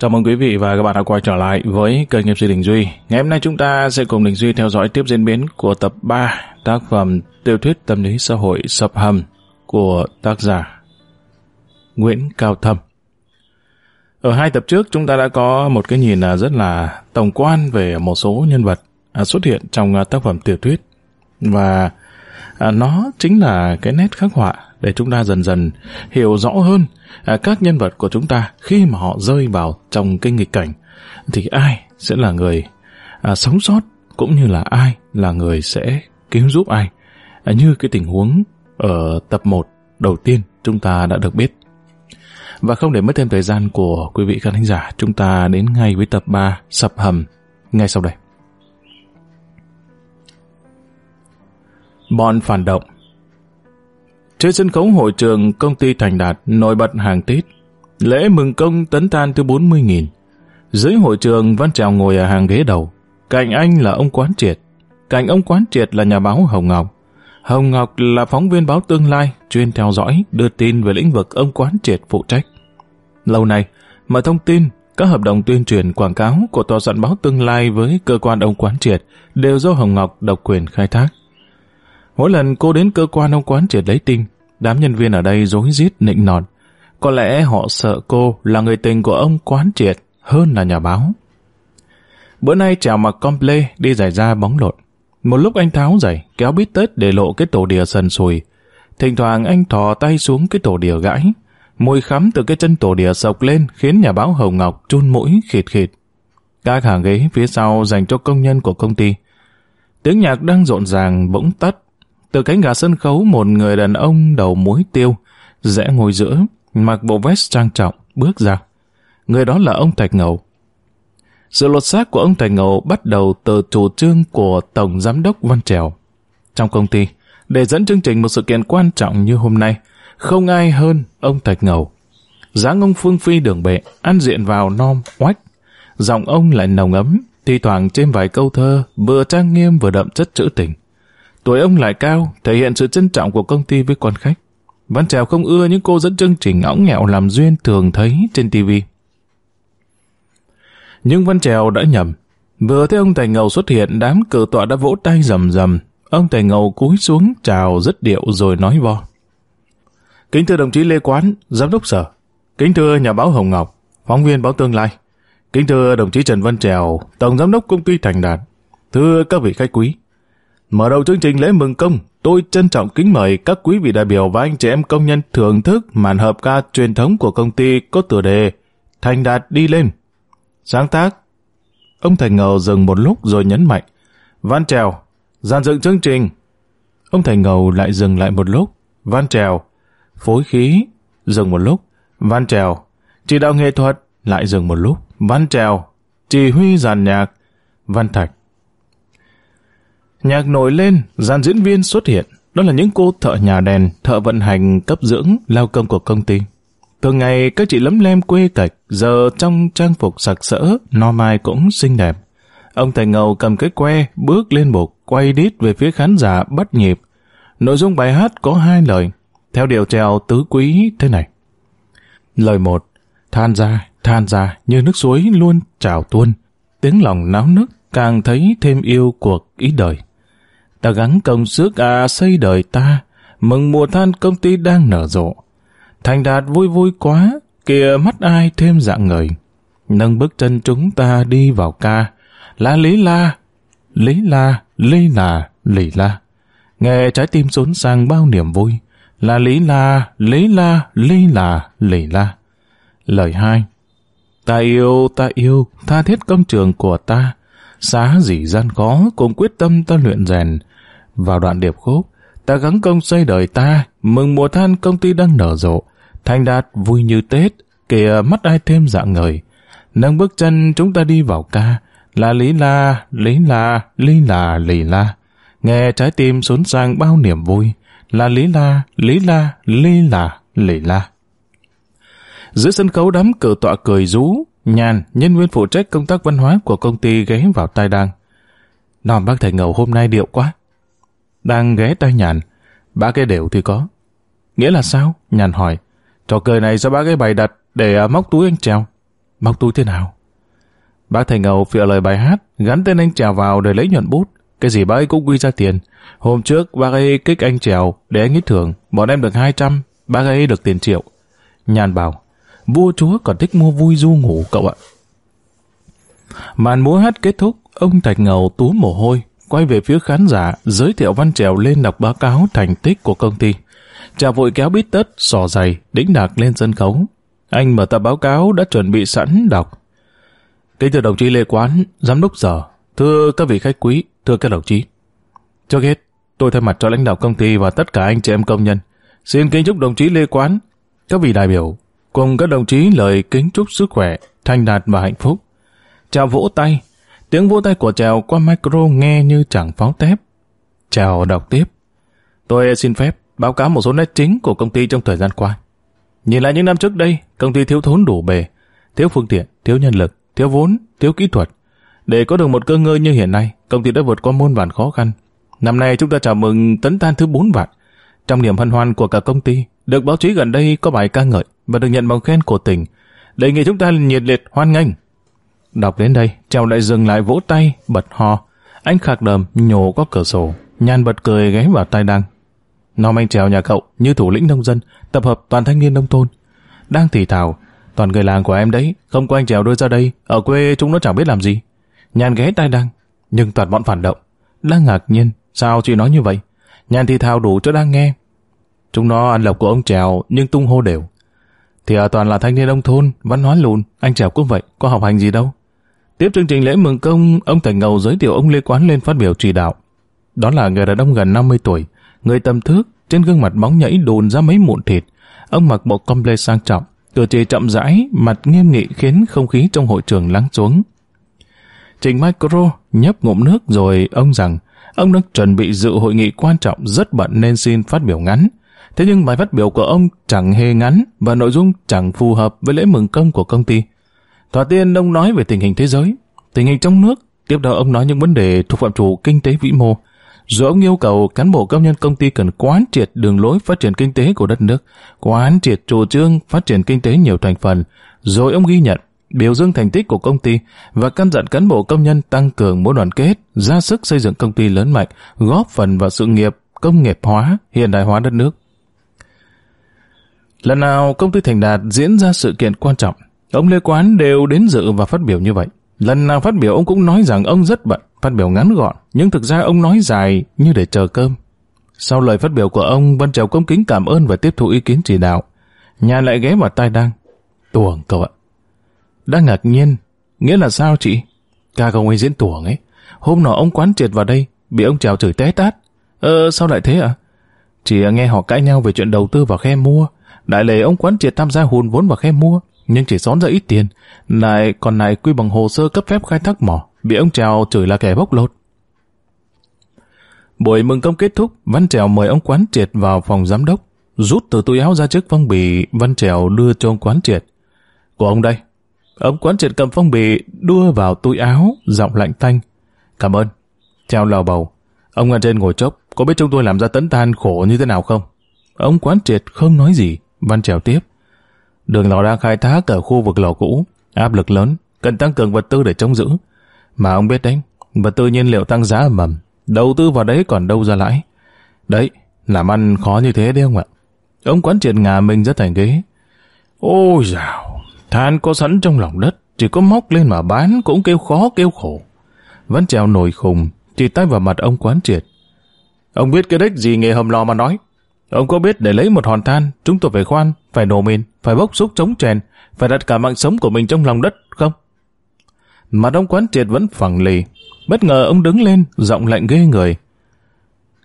Chào mừng quý vị và các bạn đã quay trở lại với kênh MC Đình Duy. Ngày hôm nay chúng ta sẽ cùng Đình Duy theo dõi tiếp diễn biến của tập 3 tác phẩm tiểu thuyết tâm lý xã hội Sập Hầm của tác giả Nguyễn Cao Thâm. Ở hai tập trước, chúng ta đã có một cái nhìn à, rất là tổng quan về một số nhân vật à, xuất hiện trong à, tác phẩm tiểu thuyết và nó chính là cái nét khắc họa để chúng ta dần dần hiểu rõ hơn à, các nhân vật của chúng ta khi mà họ rơi vào trong cái nghịch cảnh thì ai sẽ là người à, sống sót cũng như là ai là người sẽ cứu giúp ai à, như cái tình huống ở tập 1 đầu tiên chúng ta đã được biết. Và không để mất thêm thời gian của quý vị khán thính giả, chúng ta đến ngay với tập 3 Sập Hầm ngay sau đây. Bọn phản động trên sân khấu hội trường công ty Thành Đạt nổi bật hàng Tết. Lễ mừng công tấn tan thứ 40.000. Dưới hội trường Văn Trèo ngồi ở hàng ghế đầu. Cạnh anh là ông Quán Triệt. Cạnh ông Quán Triệt là nhà báo Hồng Ngọc. Hồng Ngọc là phóng viên báo tương lai, chuyên theo dõi, đưa tin về lĩnh vực ông Quán Triệt phụ trách. Lâu nay, mà thông tin, các hợp đồng tuyên truyền quảng cáo của tòa soạn báo tương lai với cơ quan ông Quán Triệt đều do Hồng Ngọc độc quyền khai thác. Mỗi lần cô đến cơ quan ông quán triệt lấy tin, đám nhân viên ở đây rối rít nịnh nọt. Có lẽ họ sợ cô là người tình của ông quán triệt hơn là nhà báo. Bữa nay chào mặc comple đi giải ra bóng lộn. Một lúc anh tháo giày, kéo bít tết để lộ cái tổ đìa sần sùi. Thỉnh thoảng anh thò tay xuống cái tổ đìa gãy. Mùi khắm từ cái chân tổ đìa sộc lên khiến nhà báo Hồng Ngọc chun mũi khịt khịt. Các hàng ghế phía sau dành cho công nhân của công ty. Tiếng nhạc đang rộn ràng bỗng tắt từ cánh gà sân khấu một người đàn ông đầu muối tiêu, rẽ ngồi giữa, mặc bộ vest trang trọng, bước ra. Người đó là ông Thạch Ngầu. Sự lột xác của ông Thạch Ngầu bắt đầu từ chủ trương của Tổng Giám đốc Văn Trèo. Trong công ty, để dẫn chương trình một sự kiện quan trọng như hôm nay, không ai hơn ông Thạch Ngầu. dáng ông Phương Phi đường bệ, ăn diện vào non oách. Giọng ông lại nồng ấm, thi thoảng trên vài câu thơ, vừa trang nghiêm vừa đậm chất trữ tình. Tuổi ông lại cao, thể hiện sự trân trọng của công ty với quan khách. Văn Trèo không ưa những cô dẫn chương trình ngõng nghẹo làm duyên thường thấy trên TV. Nhưng Văn Trèo đã nhầm. Vừa thấy ông Tài Ngầu xuất hiện, đám cử tọa đã vỗ tay rầm rầm. Ông Tài Ngầu cúi xuống chào rất điệu rồi nói vo. Kính thưa đồng chí Lê Quán, giám đốc sở. Kính thưa nhà báo Hồng Ngọc, phóng viên báo Tương Lai. Kính thưa đồng chí Trần Văn Trèo, tổng giám đốc công ty Thành Đạt. Thưa các vị khách quý. Mở đầu chương trình lễ mừng công, tôi trân trọng kính mời các quý vị đại biểu và anh chị em công nhân thưởng thức màn hợp ca truyền thống của công ty có tựa đề Thành Đạt đi lên. Sáng tác Ông Thành Ngầu dừng một lúc rồi nhấn mạnh Văn Trèo, dàn dựng chương trình. Ông Thành Ngầu lại dừng lại một lúc. Văn Trèo, phối khí, dừng một lúc. Văn Trèo, chỉ đạo nghệ thuật, lại dừng một lúc. Văn Trèo, chỉ huy giàn nhạc. Văn Thạch, Nhạc nổi lên, dàn diễn viên xuất hiện. Đó là những cô thợ nhà đèn, thợ vận hành, cấp dưỡng, lao công của công ty. Thường ngày các chị lấm lem quê cạch, giờ trong trang phục sặc sỡ, no mai cũng xinh đẹp. Ông Thành Ngầu cầm cái que, bước lên bục, quay đít về phía khán giả bắt nhịp. Nội dung bài hát có hai lời, theo điệu trèo tứ quý thế này. Lời một, than ra, than ra như nước suối luôn trào tuôn. Tiếng lòng náo nức càng thấy thêm yêu cuộc ý đời. Ta gắng công sức à xây đời ta, mừng mùa than công ty đang nở rộ. Thành đạt vui vui quá, kìa mắt ai thêm dạng người. Nâng bước chân chúng ta đi vào ca, la lý la, lý la, lý là, lì la. Nghe trái tim xốn sang bao niềm vui, là lý la, lý la, lý là, lì la. Lời hai Ta yêu, ta yêu, tha thiết công trường của ta, xá gì gian khó, cùng quyết tâm ta luyện rèn, vào đoạn điệp khúc, ta gắng công xây đời ta, mừng mùa than công ty đang nở rộ, thành đạt vui như Tết, kìa mắt ai thêm dạng ngời. Nâng bước chân chúng ta đi vào ca, là lý la, lý la, lý là, lì la. Nghe trái tim xốn sang bao niềm vui, là lý la, lý la, lý là, lì la. Giữa sân khấu đám cử tọa cười rú, nhàn, nhân viên phụ trách công tác văn hóa của công ty ghé vào tai đăng. Nòm bác thầy ngầu hôm nay điệu quá đang ghé tay nhàn. Ba cái đều thì có. Nghĩa là sao? Nhàn hỏi. Trò cười này do ba cái bày đặt để à, móc túi anh trèo? Móc túi thế nào? Bác thầy ngầu phịa lời bài hát, gắn tên anh trèo vào để lấy nhuận bút. Cái gì bác ấy cũng quy ra tiền. Hôm trước bác ấy kích anh trèo để anh ít thưởng, bọn em được 200, bác ấy được tiền triệu. Nhàn bảo, vua chúa còn thích mua vui du ngủ cậu ạ. Màn múa hát kết thúc, ông Thạch Ngầu túa mồ hôi, quay về phía khán giả, giới thiệu văn trèo lên đọc báo cáo thành tích của công ty. Trà vội kéo bít tất, sò dày, đĩnh đạc lên sân khấu. Anh mở tập báo cáo đã chuẩn bị sẵn đọc. Kính thưa đồng chí Lê Quán, giám đốc sở, thưa các vị khách quý, thưa các đồng chí. Trước hết, tôi thay mặt cho lãnh đạo công ty và tất cả anh chị em công nhân, xin kính chúc đồng chí Lê Quán, các vị đại biểu, cùng các đồng chí lời kính chúc sức khỏe, thành đạt và hạnh phúc. Chào vỗ tay, tiếng vỗ tay của Trèo qua micro nghe như chẳng pháo tép. Chào đọc tiếp. Tôi xin phép báo cáo một số nét chính của công ty trong thời gian qua. Nhìn lại những năm trước đây, công ty thiếu thốn đủ bề, thiếu phương tiện, thiếu nhân lực, thiếu vốn, thiếu kỹ thuật. Để có được một cơ ngơi như hiện nay, công ty đã vượt qua muôn vàn khó khăn. Năm nay chúng ta chào mừng tấn tan thứ 4 vạn. Trong niềm hân hoan của cả công ty, được báo chí gần đây có bài ca ngợi và được nhận bằng khen của tỉnh. Đề nghị chúng ta nhiệt liệt hoan nghênh. Đọc đến đây, Trèo lại dừng lại vỗ tay, bật ho. Anh khạc đờm nhổ qua cửa sổ, nhàn bật cười ghé vào tai đăng. Nom anh Trèo nhà cậu như thủ lĩnh nông dân, tập hợp toàn thanh niên nông thôn. Đang thì thào, toàn người làng của em đấy, không có anh Trèo đưa ra đây, ở quê chúng nó chẳng biết làm gì. Nhàn ghé tai đăng, nhưng toàn bọn phản động. Đang ngạc nhiên, sao chị nói như vậy? Nhàn thì thào đủ cho đang nghe. Chúng nó ăn lộc của ông Trèo nhưng tung hô đều. Thì ở toàn là thanh niên nông thôn, văn hóa lùn, anh Trèo cũng vậy, có học hành gì đâu. Tiếp chương trình lễ mừng công, ông Thành Ngầu giới thiệu ông Lê Quán lên phát biểu chỉ đạo. Đó là người đàn ông gần 50 tuổi, người tầm thước, trên gương mặt bóng nhảy đùn ra mấy mụn thịt. Ông mặc bộ comple sang trọng, cử chỉ chậm rãi, mặt nghiêm nghị khiến không khí trong hội trường lắng xuống. Trình micro nhấp ngụm nước rồi ông rằng ông đang chuẩn bị dự hội nghị quan trọng rất bận nên xin phát biểu ngắn. Thế nhưng bài phát biểu của ông chẳng hề ngắn và nội dung chẳng phù hợp với lễ mừng công của công ty. Thoạt tiên ông nói về tình hình thế giới, tình hình trong nước, tiếp đó ông nói những vấn đề thuộc phạm chủ kinh tế vĩ mô. Rồi ông yêu cầu cán bộ công nhân công ty cần quán triệt đường lối phát triển kinh tế của đất nước, quán triệt chủ trương phát triển kinh tế nhiều thành phần. Rồi ông ghi nhận, biểu dương thành tích của công ty và căn dặn cán bộ công nhân tăng cường mối đoàn kết, ra sức xây dựng công ty lớn mạnh, góp phần vào sự nghiệp công nghiệp hóa, hiện đại hóa đất nước. Lần nào công ty Thành Đạt diễn ra sự kiện quan trọng, ông Lê Quán đều đến dự và phát biểu như vậy. Lần nào phát biểu ông cũng nói rằng ông rất bận, phát biểu ngắn gọn, nhưng thực ra ông nói dài như để chờ cơm. Sau lời phát biểu của ông, Văn Trèo công kính cảm ơn và tiếp thu ý kiến chỉ đạo. Nhà lại ghé vào tai đang. Tuồng cậu ạ. Đang ngạc nhiên, nghĩa là sao chị? Ca không ấy diễn tuồng ấy. Hôm nọ ông quán triệt vào đây, bị ông Trèo chửi té tát. Ờ, sao lại thế ạ? À? Chỉ nghe họ cãi nhau về chuyện đầu tư vào khe mua. Đại lệ ông quán triệt tham gia hùn vốn vào khe mua, nhưng chỉ xón ra ít tiền. Lại còn lại quy bằng hồ sơ cấp phép khai thác mỏ, bị ông Trèo chửi là kẻ bốc lột. Buổi mừng công kết thúc, Văn Trèo mời ông quán triệt vào phòng giám đốc, rút từ túi áo ra chiếc phong bì Văn Trèo đưa cho ông quán triệt. Của ông đây. Ông quán triệt cầm phong bì đưa vào túi áo, giọng lạnh tanh. Cảm ơn. Trèo lào bầu. Ông ở trên ngồi chốc, có biết chúng tôi làm ra tấn tan khổ như thế nào không? Ông quán triệt không nói gì, Văn Trèo tiếp. Đường lò đang khai thác ở khu vực lò cũ, áp lực lớn, cần tăng cường vật tư để chống giữ. Mà ông biết đấy, vật tư nhiên liệu tăng giá mầm, đầu tư vào đấy còn đâu ra lãi. Đấy, làm ăn khó như thế đấy ông ạ. Ông quán triệt ngà mình rất thành ghế. Ôi dào, than có sẵn trong lòng đất, chỉ có móc lên mà bán cũng kêu khó kêu khổ. vẫn trèo nổi khùng, chỉ tay vào mặt ông quán triệt. Ông biết cái đếch gì nghề hầm lò mà nói. Ông có biết để lấy một hòn than, chúng tôi phải khoan, phải nổ mìn, phải bốc xúc chống chèn, phải đặt cả mạng sống của mình trong lòng đất, không? Mặt ông quán triệt vẫn phẳng lì. Bất ngờ ông đứng lên, giọng lạnh ghê người.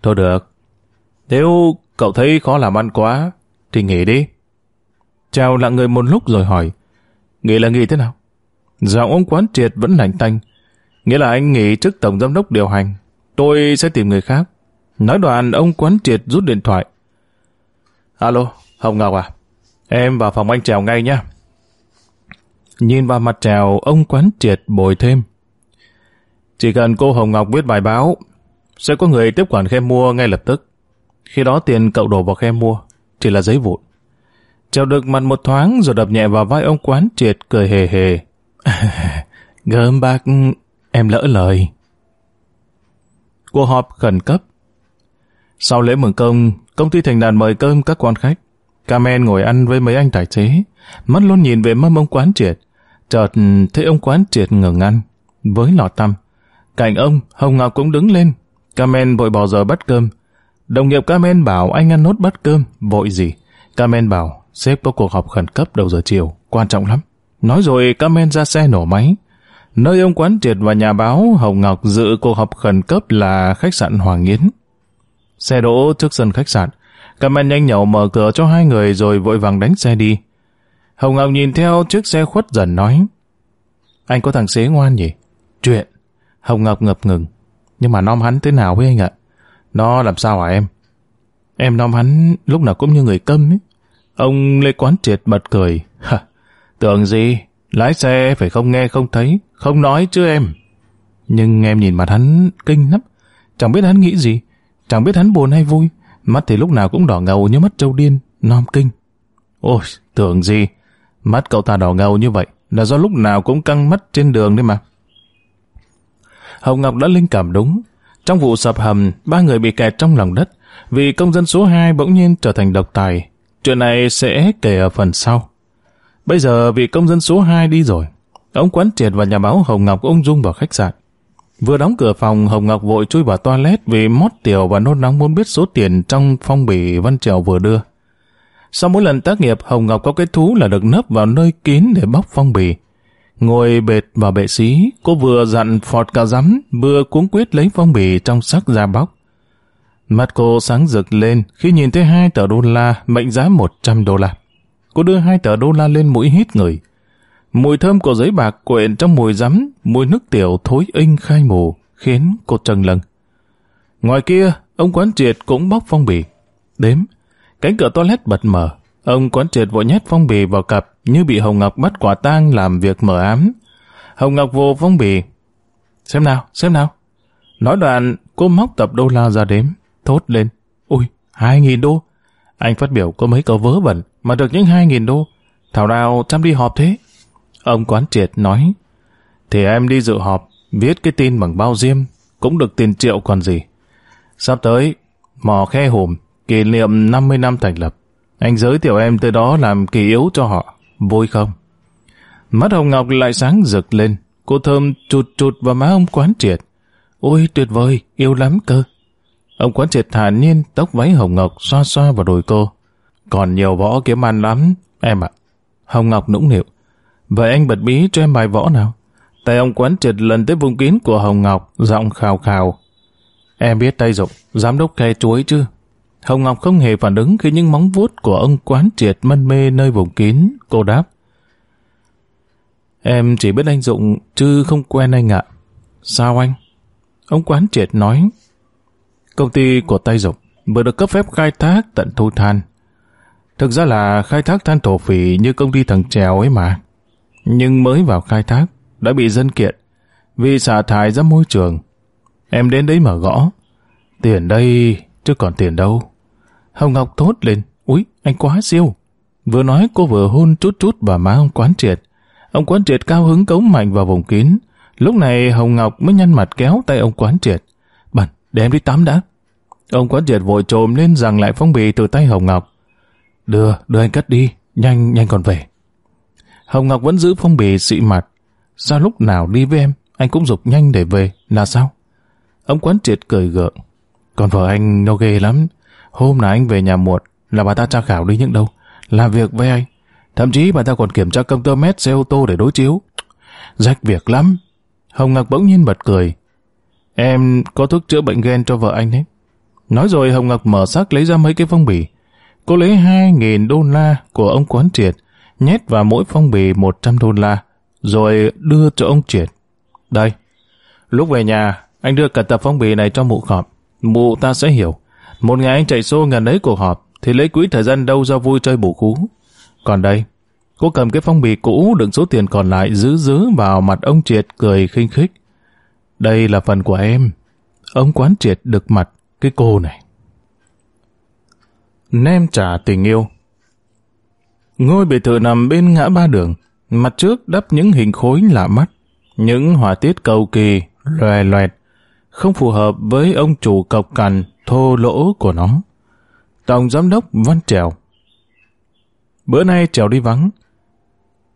Thôi được. Nếu cậu thấy khó làm ăn quá, thì nghỉ đi. Chào lặng người một lúc rồi hỏi. Nghỉ là nghỉ thế nào? Giọng ông quán triệt vẫn lạnh tanh. Nghĩa là anh nghỉ trước tổng giám đốc điều hành. Tôi sẽ tìm người khác. Nói đoạn ông quán triệt rút điện thoại. Alo, Hồng Ngọc à? Em vào phòng anh Trèo ngay nhá. Nhìn vào mặt Trèo, ông quán triệt bồi thêm. Chỉ cần cô Hồng Ngọc viết bài báo, sẽ có người tiếp quản khe mua ngay lập tức. Khi đó tiền cậu đổ vào khe mua, chỉ là giấy vụn. Chào được mặt một thoáng rồi đập nhẹ vào vai ông quán triệt cười hề hề. Gớm bác, em lỡ lời. Cuộc họp khẩn cấp. Sau lễ mừng công, công ty thành đàn mời cơm các quan khách. Carmen ngồi ăn với mấy anh tài xế, mắt luôn nhìn về mâm ông quán triệt. Chợt ừ, thấy ông quán triệt ngừng ăn, với lọ tăm. Cạnh ông, Hồng Ngọc cũng đứng lên. Carmen vội bỏ giờ bắt cơm. Đồng nghiệp Carmen bảo anh ăn nốt bắt cơm, vội gì. Carmen bảo, sếp có cuộc họp khẩn cấp đầu giờ chiều, quan trọng lắm. Nói rồi Carmen ra xe nổ máy. Nơi ông quán triệt và nhà báo Hồng Ngọc dự cuộc họp khẩn cấp là khách sạn Hoàng Yến. Xe đỗ trước sân khách sạn. Carmen nhanh nhậu mở cửa cho hai người rồi vội vàng đánh xe đi. Hồng Ngọc nhìn theo chiếc xe khuất dần nói. Anh có thằng xế ngoan nhỉ? Chuyện. Hồng Ngọc ngập ngừng. Nhưng mà nom hắn thế nào với anh ạ? Nó làm sao hả em? Em nom hắn lúc nào cũng như người câm ấy. Ông Lê Quán Triệt bật cười. Hả? Tưởng gì? Lái xe phải không nghe không thấy, không nói chứ em. Nhưng em nhìn mặt hắn kinh lắm. Chẳng biết hắn nghĩ gì, chẳng biết hắn buồn hay vui. Mắt thì lúc nào cũng đỏ ngầu như mắt trâu điên, nom kinh. Ôi, tưởng gì? Mắt cậu ta đỏ ngầu như vậy là do lúc nào cũng căng mắt trên đường đấy mà. Hồng Ngọc đã linh cảm đúng. Trong vụ sập hầm, ba người bị kẹt trong lòng đất vì công dân số 2 bỗng nhiên trở thành độc tài. Chuyện này sẽ kể ở phần sau. Bây giờ vị công dân số 2 đi rồi. Ông quán triệt và nhà báo Hồng Ngọc ung dung vào khách sạn. Vừa đóng cửa phòng, Hồng Ngọc vội chui vào toilet vì mót tiểu và nôn nóng muốn biết số tiền trong phong bì Văn Trèo vừa đưa. Sau mỗi lần tác nghiệp, Hồng Ngọc có cái thú là được nấp vào nơi kín để bóc phong bì. Ngồi bệt vào bệ xí, cô vừa dặn phọt cả rắm, vừa cuống quyết lấy phong bì trong sắc ra bóc. Mắt cô sáng rực lên khi nhìn thấy hai tờ đô la mệnh giá 100 đô la. Cô đưa hai tờ đô la lên mũi hít người. Mùi thơm của giấy bạc quyện trong mùi rắm, mùi nước tiểu thối inh khai mù, khiến cô trần lần. Ngoài kia, ông quán triệt cũng bóc phong bì. Đếm, cánh cửa toilet bật mở. Ông quán triệt vội nhét phong bì vào cặp như bị Hồng Ngọc bắt quả tang làm việc mở ám. Hồng Ngọc vô phong bì. Xem nào, xem nào. Nói đoạn, cô móc tập đô la ra đếm, thốt lên. Ui, hai nghìn đô. Anh phát biểu có mấy câu vớ vẩn mà được những hai nghìn đô. Thảo nào chăm đi họp thế? Ông quán triệt nói. Thì em đi dự họp, viết cái tin bằng bao diêm, cũng được tiền triệu còn gì. Sắp tới, mò khe hùm, kỷ niệm 50 năm thành lập. Anh giới thiệu em tới đó làm kỳ yếu cho họ. Vui không? Mắt Hồng Ngọc lại sáng rực lên. Cô thơm chụt chụt vào má ông quán triệt. Ôi tuyệt vời, yêu lắm cơ. Ông quán triệt thản nhiên tóc váy Hồng Ngọc xoa xoa vào đùi cô. Còn nhiều võ kiếm ăn lắm, em ạ. Hồng Ngọc nũng nịu. Vậy anh bật bí cho em bài võ nào? Tay ông quán triệt lần tới vùng kín của Hồng Ngọc, giọng khào khào. Em biết tay dụng, giám đốc khe chuối chứ? Hồng Ngọc không hề phản ứng khi những móng vuốt của ông quán triệt mân mê nơi vùng kín. Cô đáp. Em chỉ biết anh Dụng, chứ không quen anh ạ. Sao anh? Ông quán triệt nói. Công ty của tay Dụng vừa được cấp phép khai thác tận thu than. Thực ra là khai thác than thổ phỉ như công ty thằng Trèo ấy mà. Nhưng mới vào khai thác, đã bị dân kiện, vì xả thải ra môi trường. Em đến đấy mở gõ. Tiền đây, chứ còn tiền đâu. Hồng Ngọc thốt lên, úi, anh quá siêu. Vừa nói cô vừa hôn chút chút vào má ông quán triệt. Ông quán triệt cao hứng cống mạnh vào vùng kín. Lúc này Hồng Ngọc mới nhăn mặt kéo tay ông quán triệt. bạn để em đi tắm đã. Ông quán triệt vội trồm lên rằng lại phong bì từ tay Hồng Ngọc. Đưa, đưa anh cất đi, nhanh, nhanh còn về. Hồng Ngọc vẫn giữ phong bì xị mặt. Sao lúc nào đi với em, anh cũng dục nhanh để về, là sao? Ông quán triệt cười gượng. Còn vợ anh nó ghê lắm. Hôm nào anh về nhà muộn là bà ta tra khảo đi những đâu. Làm việc với anh. Thậm chí bà ta còn kiểm tra công tơ mét xe ô tô để đối chiếu. Rách việc lắm. Hồng Ngọc bỗng nhiên bật cười. Em có thuốc chữa bệnh ghen cho vợ anh đấy. Nói rồi Hồng Ngọc mở xác lấy ra mấy cái phong bì. Cô lấy 2.000 đô la của ông quán triệt, nhét vào mỗi phong bì 100 đô la, rồi đưa cho ông triệt. Đây, lúc về nhà, anh đưa cả tập phong bì này cho mụ họp. Mụ ta sẽ hiểu. Một ngày anh chạy xô ngần ấy cuộc họp, thì lấy quỹ thời gian đâu ra vui chơi bù cú. Còn đây, cô cầm cái phong bì cũ đựng số tiền còn lại giữ giữ vào mặt ông Triệt cười khinh khích. Đây là phần của em. Ông quán Triệt được mặt cái cô này. Nem trả tình yêu Ngôi biệt thự nằm bên ngã ba đường, mặt trước đắp những hình khối lạ mắt, những họa tiết cầu kỳ, loè loẹt, không phù hợp với ông chủ cọc cằn thô lỗ của nó. Tổng giám đốc Văn Trèo Bữa nay Trèo đi vắng.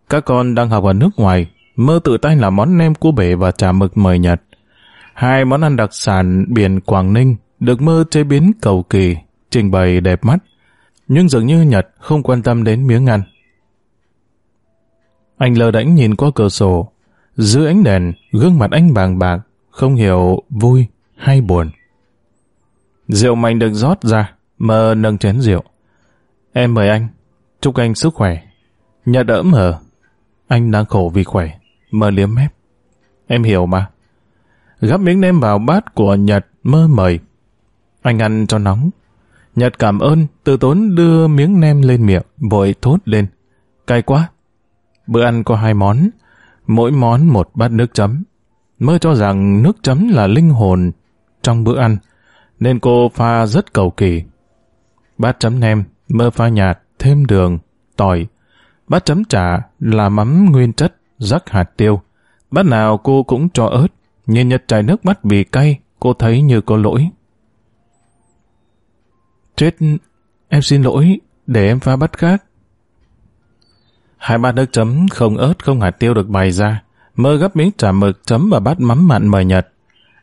Các con đang học ở nước ngoài, mơ tự tay làm món nem cua bể và chả mực mời Nhật. Hai món ăn đặc sản biển Quảng Ninh được mơ chế biến cầu kỳ, trình bày đẹp mắt, nhưng dường như Nhật không quan tâm đến miếng ăn. Anh lờ đánh nhìn qua cửa sổ, dưới ánh đèn, gương mặt anh bàng bạc, không hiểu vui hay buồn. Rượu mạnh được rót ra, mơ nâng chén rượu. Em mời anh, chúc anh sức khỏe. Nhật ỡm hờ, anh đang khổ vì khỏe, mơ liếm mép. Em hiểu mà. Gắp miếng nem vào bát của Nhật mơ mời. Anh ăn cho nóng. Nhật cảm ơn, từ tốn đưa miếng nem lên miệng, vội thốt lên. Cay quá. Bữa ăn có hai món, mỗi món một bát nước chấm. Mơ cho rằng nước chấm là linh hồn trong bữa ăn, nên cô pha rất cầu kỳ. Bát chấm nem, mơ pha nhạt, thêm đường, tỏi. Bát chấm chả là mắm nguyên chất, rắc hạt tiêu. Bát nào cô cũng cho ớt, nhìn Nhật chảy nước mắt vì cay, cô thấy như có lỗi. Chết, em xin lỗi, để em pha bát khác. Hai bát nước chấm không ớt không hạt tiêu được bày ra. Mơ gấp miếng chả mực chấm vào bát mắm mặn mời Nhật.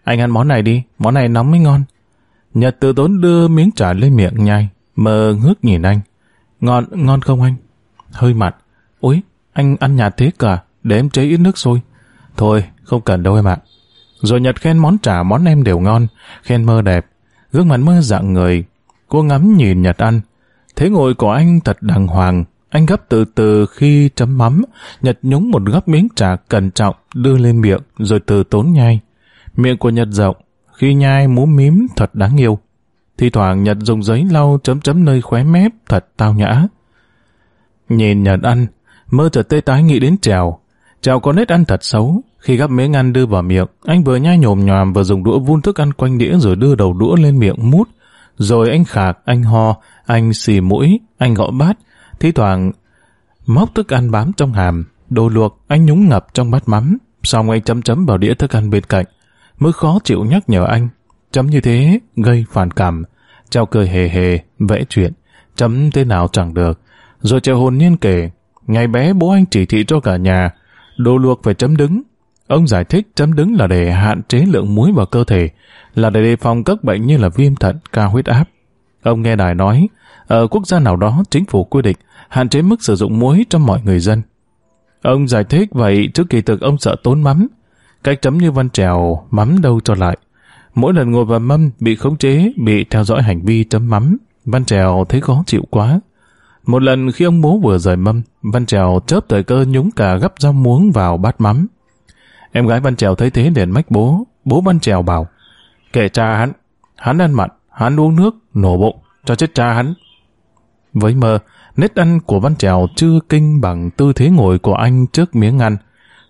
Anh ăn món này đi, món này nóng mới ngon. Nhật từ tốn đưa miếng chả lên miệng nhai. Mơ ngước nhìn anh. Ngon, ngon không anh? Hơi mặn. Úi, anh ăn nhạt thế cả, để em chế ít nước sôi. Thôi, không cần đâu em ạ. Rồi Nhật khen món chả món em đều ngon, khen mơ đẹp. Gương mặt mơ dạng người. Cô ngắm nhìn Nhật ăn. Thế ngồi của anh thật đàng hoàng, anh gấp từ từ khi chấm mắm, Nhật nhúng một góc miếng trà cẩn trọng đưa lên miệng rồi từ tốn nhai. Miệng của Nhật rộng, khi nhai múm mím thật đáng yêu. Thì thoảng Nhật dùng giấy lau chấm chấm nơi khóe mép thật tao nhã. Nhìn Nhật ăn, mơ chợt tê tái nghĩ đến trèo. Trèo có nét ăn thật xấu. Khi gắp miếng ăn đưa vào miệng, anh vừa nhai nhồm nhòm vừa dùng đũa vun thức ăn quanh đĩa rồi đưa đầu đũa lên miệng mút. Rồi anh khạc, anh ho, anh xì mũi, anh gõ bát, Thi thoảng móc thức ăn bám trong hàm, đồ luộc anh nhúng ngập trong bát mắm, xong anh chấm chấm vào đĩa thức ăn bên cạnh. Mới khó chịu nhắc nhở anh, chấm như thế gây phản cảm. Trao cười hề hề, vẽ chuyện, chấm thế nào chẳng được. Rồi treo hồn nhiên kể, ngày bé bố anh chỉ thị cho cả nhà, đồ luộc phải chấm đứng. Ông giải thích chấm đứng là để hạn chế lượng muối vào cơ thể, là để đề phòng các bệnh như là viêm thận, cao huyết áp. Ông nghe đài nói, ở quốc gia nào đó chính phủ quy định hạn chế mức sử dụng muối cho mọi người dân. Ông giải thích vậy trước kỳ thực ông sợ tốn mắm. Cách chấm như văn trèo, mắm đâu cho lại. Mỗi lần ngồi vào mâm bị khống chế, bị theo dõi hành vi chấm mắm, văn trèo thấy khó chịu quá. Một lần khi ông bố vừa rời mâm, văn trèo chớp thời cơ nhúng cả gắp rau muống vào bát mắm. Em gái văn trèo thấy thế liền mách bố, bố văn trèo bảo, kệ cha hắn, hắn ăn mặn, hắn uống nước, nổ bụng, cho chết cha hắn. Với mơ, nét ăn của Văn Trèo chưa kinh bằng tư thế ngồi của anh trước miếng ăn.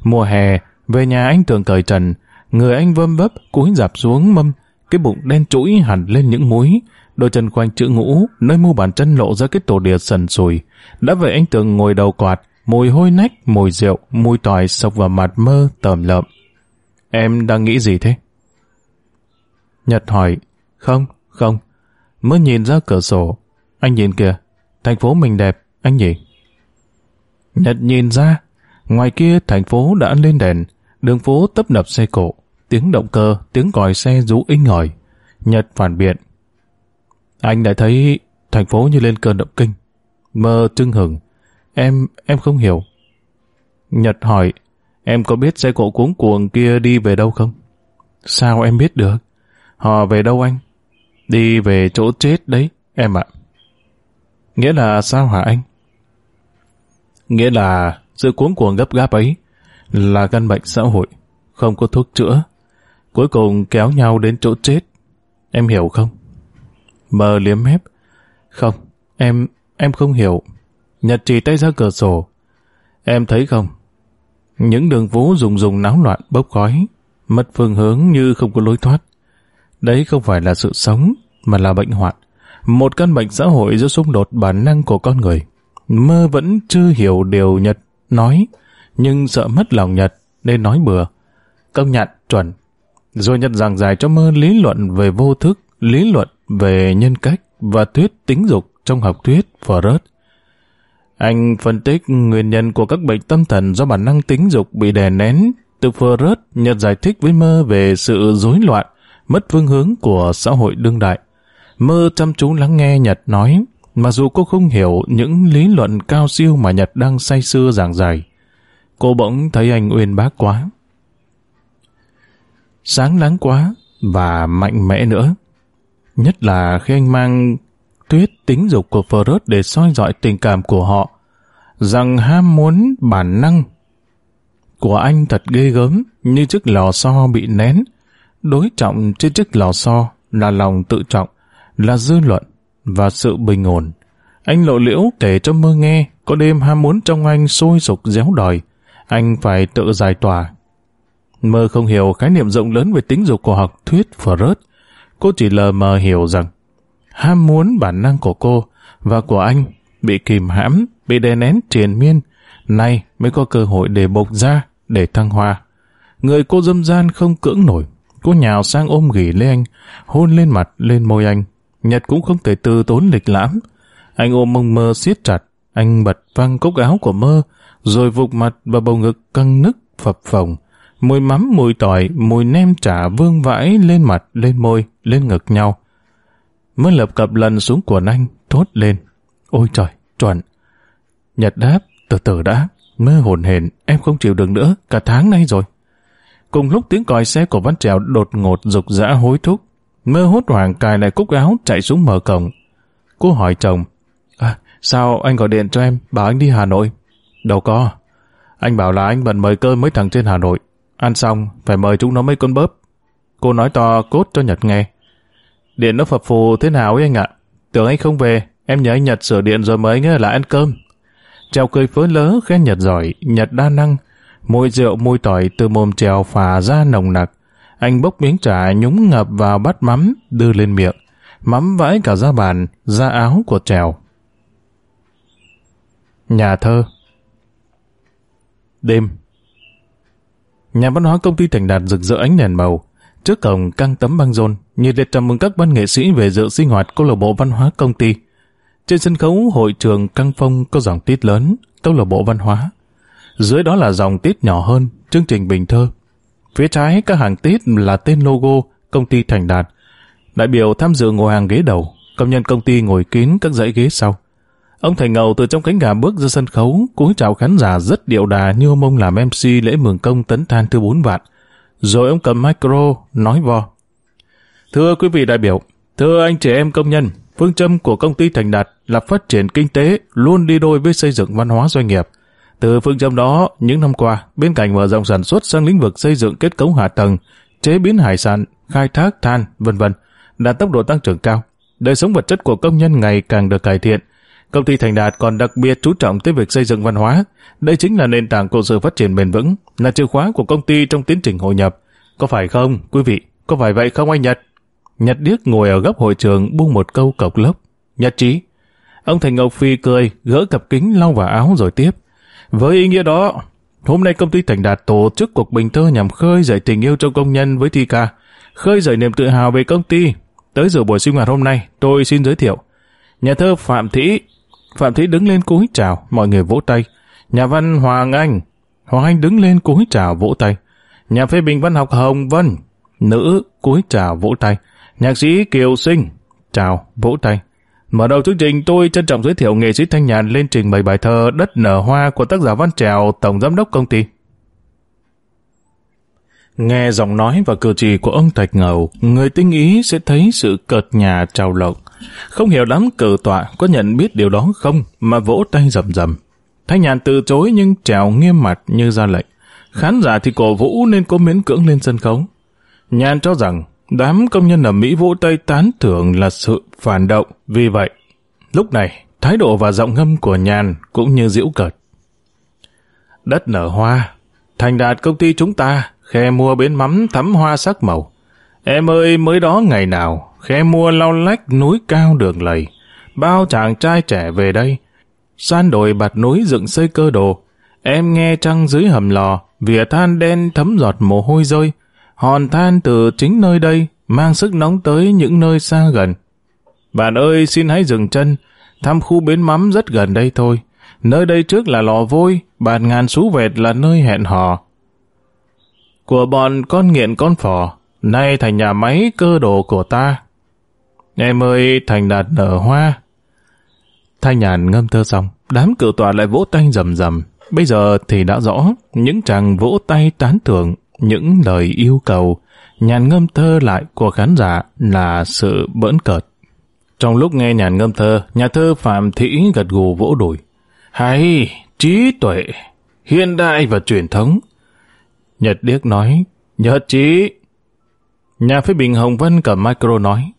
Mùa hè, về nhà anh thường cởi trần, người anh vâm vấp, cúi dạp xuống mâm, cái bụng đen trũi hẳn lên những múi, đôi chân quanh chữ ngũ, nơi mu bàn chân lộ ra cái tổ địa sần sùi. Đã vậy anh tường ngồi đầu quạt, mùi hôi nách, mùi rượu, mùi tỏi sộc vào mặt mơ tởm lợm. Em đang nghĩ gì thế? Nhật hỏi, không, không. Mơ nhìn ra cửa sổ, anh nhìn kìa, thành phố mình đẹp, anh nhỉ? Nhật nhìn ra, ngoài kia thành phố đã lên đèn, đường phố tấp nập xe cộ, tiếng động cơ, tiếng còi xe rú inh ỏi. Nhật phản biện. Anh đã thấy thành phố như lên cơn động kinh. Mơ trưng hừng. Em, em không hiểu. Nhật hỏi, em có biết xe cộ cuống cuồng kia đi về đâu không? Sao em biết được? Họ về đâu anh? Đi về chỗ chết đấy, em ạ. Nghĩa là sao hả anh? Nghĩa là sự cuống cuồng gấp gáp ấy là căn bệnh xã hội, không có thuốc chữa. Cuối cùng kéo nhau đến chỗ chết. Em hiểu không? Mờ liếm mép. Không, em, em không hiểu. Nhật chỉ tay ra cửa sổ. Em thấy không? Những đường phố rùng rùng náo loạn bốc khói, mất phương hướng như không có lối thoát. Đấy không phải là sự sống, mà là bệnh hoạn một căn bệnh xã hội do xung đột bản năng của con người. Mơ vẫn chưa hiểu điều Nhật nói, nhưng sợ mất lòng Nhật nên nói bừa. Công nhận, chuẩn. Rồi Nhật giảng giải cho mơ lý luận về vô thức, lý luận về nhân cách và thuyết tính dục trong học thuyết Freud. Anh phân tích nguyên nhân của các bệnh tâm thần do bản năng tính dục bị đè nén. Từ Freud, Nhật giải thích với mơ về sự rối loạn, mất phương hướng của xã hội đương đại. Mơ chăm chú lắng nghe Nhật nói, mặc dù cô không hiểu những lý luận cao siêu mà Nhật đang say sưa giảng giải. Cô bỗng thấy anh uyên bác quá. Sáng láng quá và mạnh mẽ nữa. Nhất là khi anh mang thuyết tính dục của Freud để soi dọi tình cảm của họ, rằng ham muốn bản năng của anh thật ghê gớm như chiếc lò xo bị nén. Đối trọng trên chiếc lò xo là lòng tự trọng, là dư luận và sự bình ổn. Anh lộ liễu kể cho mơ nghe, có đêm ham muốn trong anh sôi sục déo đòi. Anh phải tự giải tỏa. Mơ không hiểu khái niệm rộng lớn về tính dục của học thuyết Freud. Cô chỉ lờ mờ hiểu rằng ham muốn bản năng của cô và của anh bị kìm hãm, bị đè nén triền miên, nay mới có cơ hội để bộc ra, để thăng hoa. Người cô dâm gian không cưỡng nổi, cô nhào sang ôm ghì lấy anh, hôn lên mặt, lên môi anh. Nhật cũng không thể từ tốn lịch lãm. Anh ôm mông mơ siết chặt, anh bật văng cốc áo của mơ, rồi vụt mặt và bầu ngực căng nức, phập phồng. Mùi mắm, mùi tỏi, mùi nem chả vương vãi lên mặt, lên môi, lên ngực nhau mới lập cập lần xuống quần anh, thốt lên. Ôi trời, chuẩn. Nhật đáp, từ từ đã, mơ hồn hển, em không chịu được nữa, cả tháng nay rồi. Cùng lúc tiếng còi xe của Văn Trèo đột ngột rục rã hối thúc, mơ hốt hoảng cài lại cúc áo chạy xuống mở cổng. Cô hỏi chồng, à, sao anh gọi điện cho em, bảo anh đi Hà Nội? Đâu có, anh bảo là anh bận mời cơm mấy thằng trên Hà Nội, ăn xong phải mời chúng nó mấy con bớp. Cô nói to cốt cho Nhật nghe. Điện nó phập phù thế nào ấy anh ạ? Tưởng anh không về, em nhờ anh Nhật sửa điện rồi mới nghe là ăn cơm. Trèo cười phớ lớ khen Nhật giỏi, Nhật đa năng. Mùi rượu mùi tỏi từ mồm trèo phà ra nồng nặc. Anh bốc miếng trà nhúng ngập vào bát mắm, đưa lên miệng. Mắm vãi cả da bàn, da áo của trèo. Nhà thơ Đêm Nhà văn hóa công ty Thành Đạt rực rỡ ánh đèn màu. Trước cổng căng tấm băng rôn, nhiệt liệt chào mừng các văn nghệ sĩ về dự sinh hoạt câu lạc bộ văn hóa công ty. Trên sân khấu hội trường căng phong có dòng tít lớn, câu lạc bộ văn hóa. Dưới đó là dòng tít nhỏ hơn, chương trình bình thơ. Phía trái các hàng tít là tên logo công ty Thành Đạt. Đại biểu tham dự ngồi hàng ghế đầu, công nhân công ty ngồi kín các dãy ghế sau. Ông Thành Ngầu từ trong cánh gà bước ra sân khấu, cúi chào khán giả rất điệu đà như ông ông làm MC lễ mừng công tấn than thứ bốn vạn. Rồi ông cầm micro, nói vò. Thưa quý vị đại biểu, thưa anh chị em công nhân, phương châm của công ty Thành Đạt là phát triển kinh tế luôn đi đôi với xây dựng văn hóa doanh nghiệp. Từ phương châm đó, những năm qua, bên cạnh mở rộng sản xuất sang lĩnh vực xây dựng kết cấu hạ tầng, chế biến hải sản, khai thác than, vân vân, đạt tốc độ tăng trưởng cao. Đời sống vật chất của công nhân ngày càng được cải thiện. Công ty Thành Đạt còn đặc biệt chú trọng tới việc xây dựng văn hóa. Đây chính là nền tảng của sự phát triển bền vững, là chìa khóa của công ty trong tiến trình hội nhập. Có phải không, quý vị? Có phải vậy không anh Nhật? Nhật điếc ngồi ở góc hội trường buông một câu cộc lốc. Nhật trí. Ông Thành Ngọc Phi cười, gỡ cặp kính lau vào áo rồi tiếp. Với ý nghĩa đó, hôm nay công ty Thành Đạt tổ chức cuộc bình thơ nhằm khơi dậy tình yêu trong công nhân với thi ca, khơi dậy niềm tự hào về công ty. Tới giờ buổi sinh hoạt hôm nay, tôi xin giới thiệu. Nhà thơ Phạm thị Phạm Thị đứng lên cúi chào, mọi người vỗ tay. Nhà văn Hoàng Anh. Hoàng Anh đứng lên cúi chào vỗ tay. Nhà phê bình văn học Hồng Vân. Nữ cúi chào vỗ tay. Nhạc sĩ Kiều Sinh. Chào, vỗ tay. Mở đầu chương trình tôi trân trọng giới thiệu nghệ sĩ Thanh Nhàn lên trình bày bài thơ Đất nở hoa của tác giả Văn Trèo, Tổng Giám đốc Công ty. Nghe giọng nói và cử chỉ của ông Thạch Ngầu, người tinh ý sẽ thấy sự cợt nhà trào lộng. Không hiểu lắm cử tọa có nhận biết điều đó không mà vỗ tay rầm rầm. Thanh Nhàn từ chối nhưng trèo nghiêm mặt như ra lệnh. Khán giả thì cổ vũ nên có miễn cưỡng lên sân khấu. Nhàn cho rằng Đám công nhân ở Mỹ vỗ tay tán thưởng là sự phản động. Vì vậy, lúc này, thái độ và giọng ngâm của nhàn cũng như diễu cợt. Đất nở hoa, thành đạt công ty chúng ta, khe mua bến mắm thắm hoa sắc màu. Em ơi, mới đó ngày nào, khe mua lau lách núi cao đường lầy, bao chàng trai trẻ về đây. san đồi bạt núi dựng xây cơ đồ. Em nghe trăng dưới hầm lò, vỉa than đen thấm giọt mồ hôi rơi. Hòn than từ chính nơi đây, mang sức nóng tới những nơi xa gần. Bạn ơi, xin hãy dừng chân, thăm khu bến mắm rất gần đây thôi. Nơi đây trước là lò vôi, bàn ngàn xú vẹt là nơi hẹn hò. Của bọn con nghiện con phò, nay thành nhà máy cơ đồ của ta. Em ơi, thành đạt nở hoa. Thanh nhàn ngâm thơ xong, đám cựu tòa lại vỗ tay rầm rầm. Bây giờ thì đã rõ, những chàng vỗ tay tán thưởng, những lời yêu cầu, nhàn ngâm thơ lại của khán giả là sự bỡn cợt. Trong lúc nghe nhàn ngâm thơ, nhà thơ Phạm Thị gật gù vỗ đùi. Hay, trí tuệ, hiện đại và truyền thống. Nhật Điếc nói, Nhật trí. Nhà phê bình Hồng Vân cầm micro nói,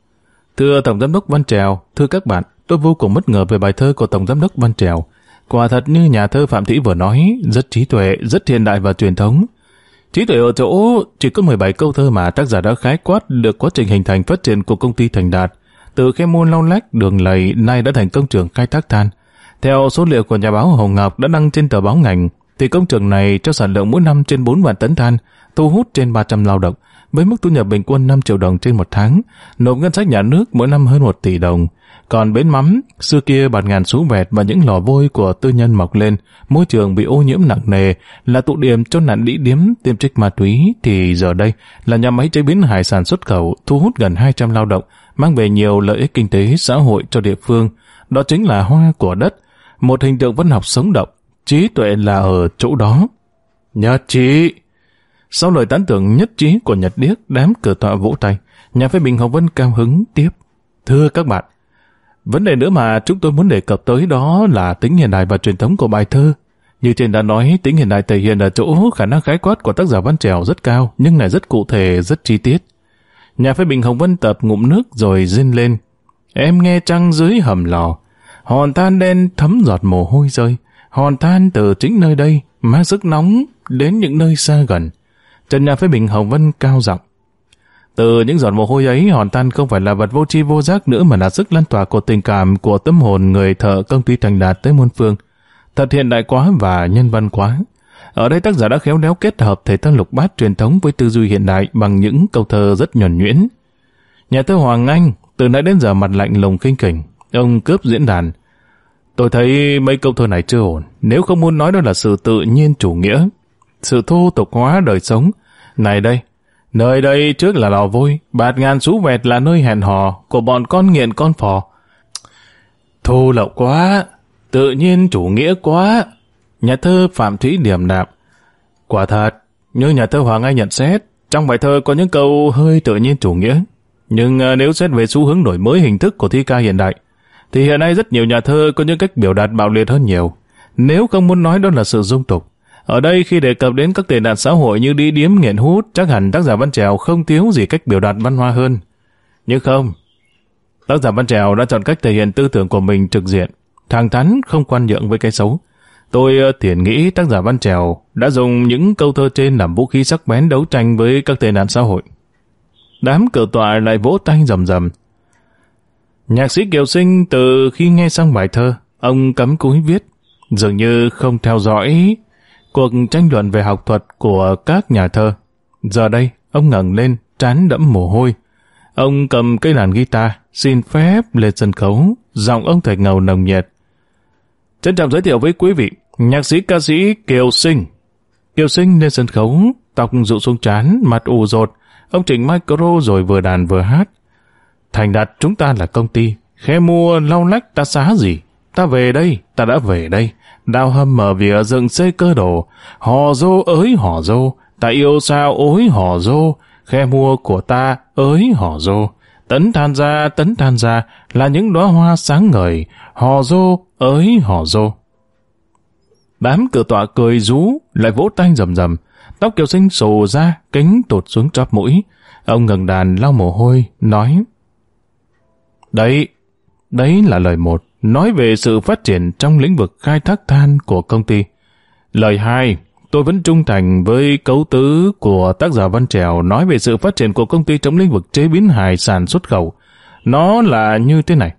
Thưa Tổng Giám đốc Văn Trèo, thưa các bạn, tôi vô cùng bất ngờ về bài thơ của Tổng Giám đốc Văn Trèo. Quả thật như nhà thơ Phạm Thị vừa nói, rất trí tuệ, rất hiện đại và truyền thống. Trí tuệ ở chỗ chỉ có 17 câu thơ mà tác giả đã khái quát được quá trình hình thành phát triển của công ty Thành Đạt. Từ khe môn lau lách, đường lầy nay đã thành công trường khai thác than. Theo số liệu của nhà báo Hồng Ngọc đã đăng trên tờ báo ngành, thì công trường này cho sản lượng mỗi năm trên 4 vạn tấn than, thu hút trên 300 lao động, với mức thu nhập bình quân 5 triệu đồng trên một tháng, nộp ngân sách nhà nước mỗi năm hơn 1 tỷ đồng. Còn bến mắm, xưa kia bạt ngàn sú vẹt và những lò vôi của tư nhân mọc lên, môi trường bị ô nhiễm nặng nề, là tụ điểm cho nạn đĩ điếm tiêm trích ma túy, thì giờ đây là nhà máy chế biến hải sản xuất khẩu, thu hút gần 200 lao động, mang về nhiều lợi ích kinh tế xã hội cho địa phương. Đó chính là hoa của đất, một hình tượng văn học sống động, trí tuệ là ở chỗ đó. nhà trí! Sau lời tán tưởng nhất trí của Nhật Điếc, đám cờ tọa vỗ tay, nhà phê bình Hồng Vân cao hứng tiếp. Thưa các bạn, vấn đề nữa mà chúng tôi muốn đề cập tới đó là tính hiện đại và truyền thống của bài thơ. Như trên đã nói, tính hiện đại thể hiện ở chỗ khả năng khái quát của tác giả văn trèo rất cao, nhưng lại rất cụ thể, rất chi tiết. Nhà phê bình Hồng Vân tập ngụm nước rồi rên lên. Em nghe trăng dưới hầm lò, hòn than đen thấm giọt mồ hôi rơi, hòn than từ chính nơi đây, mang sức nóng đến những nơi xa gần. Trần nhà phê bình Hồng Vân cao giọng. Từ những giọt mồ hôi ấy, hòn tan không phải là vật vô tri vô giác nữa mà là sức lan tỏa của tình cảm của tâm hồn người thợ công ty thành đạt tới muôn phương. Thật hiện đại quá và nhân văn quá. Ở đây tác giả đã khéo léo kết hợp thể thơ lục bát truyền thống với tư duy hiện đại bằng những câu thơ rất nhuần nhuyễn. Nhà thơ Hoàng Anh từ nãy đến giờ mặt lạnh lùng kinh kỉnh ông cướp diễn đàn. Tôi thấy mấy câu thơ này chưa ổn, nếu không muốn nói đó là sự tự nhiên chủ nghĩa, sự thô tục hóa đời sống. Này đây, nơi đây trước là lò vôi, bạt ngàn sú vẹt là nơi hẹn hò của bọn con nghiện con phò. Thô lậu quá, tự nhiên chủ nghĩa quá. Nhà thơ Phạm Thúy điểm đạp. Quả thật, như nhà thơ Hoàng Anh nhận xét, trong bài thơ có những câu hơi tự nhiên chủ nghĩa. Nhưng ờ, nếu xét về xu hướng đổi mới hình thức của thi ca hiện đại, thì hiện nay rất nhiều nhà thơ có những cách biểu đạt bạo liệt hơn nhiều. Nếu không muốn nói đó là sự dung tục, ở đây khi đề cập đến các tệ nạn xã hội như đi điếm nghiện hút, chắc hẳn tác giả Văn Trèo không thiếu gì cách biểu đạt văn hoa hơn. Nhưng không, tác giả Văn Trèo đã chọn cách thể hiện tư tưởng của mình trực diện, thẳng thắn không quan nhượng với cái xấu. Tôi ờ, thiện nghĩ tác giả Văn Trèo đã dùng những câu thơ trên làm vũ khí sắc bén đấu tranh với các tệ nạn xã hội. Đám cờ tọa lại vỗ tay rầm rầm. Nhạc sĩ Kiều Sinh từ khi nghe xong bài thơ, ông cấm cúi viết, dường như không theo dõi cuộc tranh luận về học thuật của các nhà thơ. Giờ đây, ông ngẩng lên, trán đẫm mồ hôi. Ông cầm cây đàn guitar, xin phép lên sân khấu, giọng ông thầy ngầu nồng nhiệt. Trân trọng giới thiệu với quý vị, nhạc sĩ ca sĩ Kiều Sinh. Kiều Sinh lên sân khấu, tóc rụ xuống trán, mặt ù rột, ông chỉnh micro rồi vừa đàn vừa hát. Thành đạt chúng ta là công ty, khe mua lau lách ta xá gì, ta về đây, ta đã về đây, đào hầm mở vỉa dựng xây cơ đồ, hò dô ới hò dô, ta yêu sao ối hò dô, khe mua của ta ới hò dô. Tấn than ra, tấn than ra là những đóa hoa sáng ngời, hò dô ới hò dô. Đám cửa tọa cười rú, lại vỗ tay rầm rầm, tóc kiều sinh sồ ra, kính tụt xuống chóp mũi. Ông ngừng đàn lau mồ hôi, nói Đấy, đấy là lời một nói về sự phát triển trong lĩnh vực khai thác than của công ty. Lời hai, tôi vẫn trung thành với cấu tứ của tác giả Văn Trèo nói về sự phát triển của công ty trong lĩnh vực chế biến hải sản xuất khẩu. Nó là như thế này.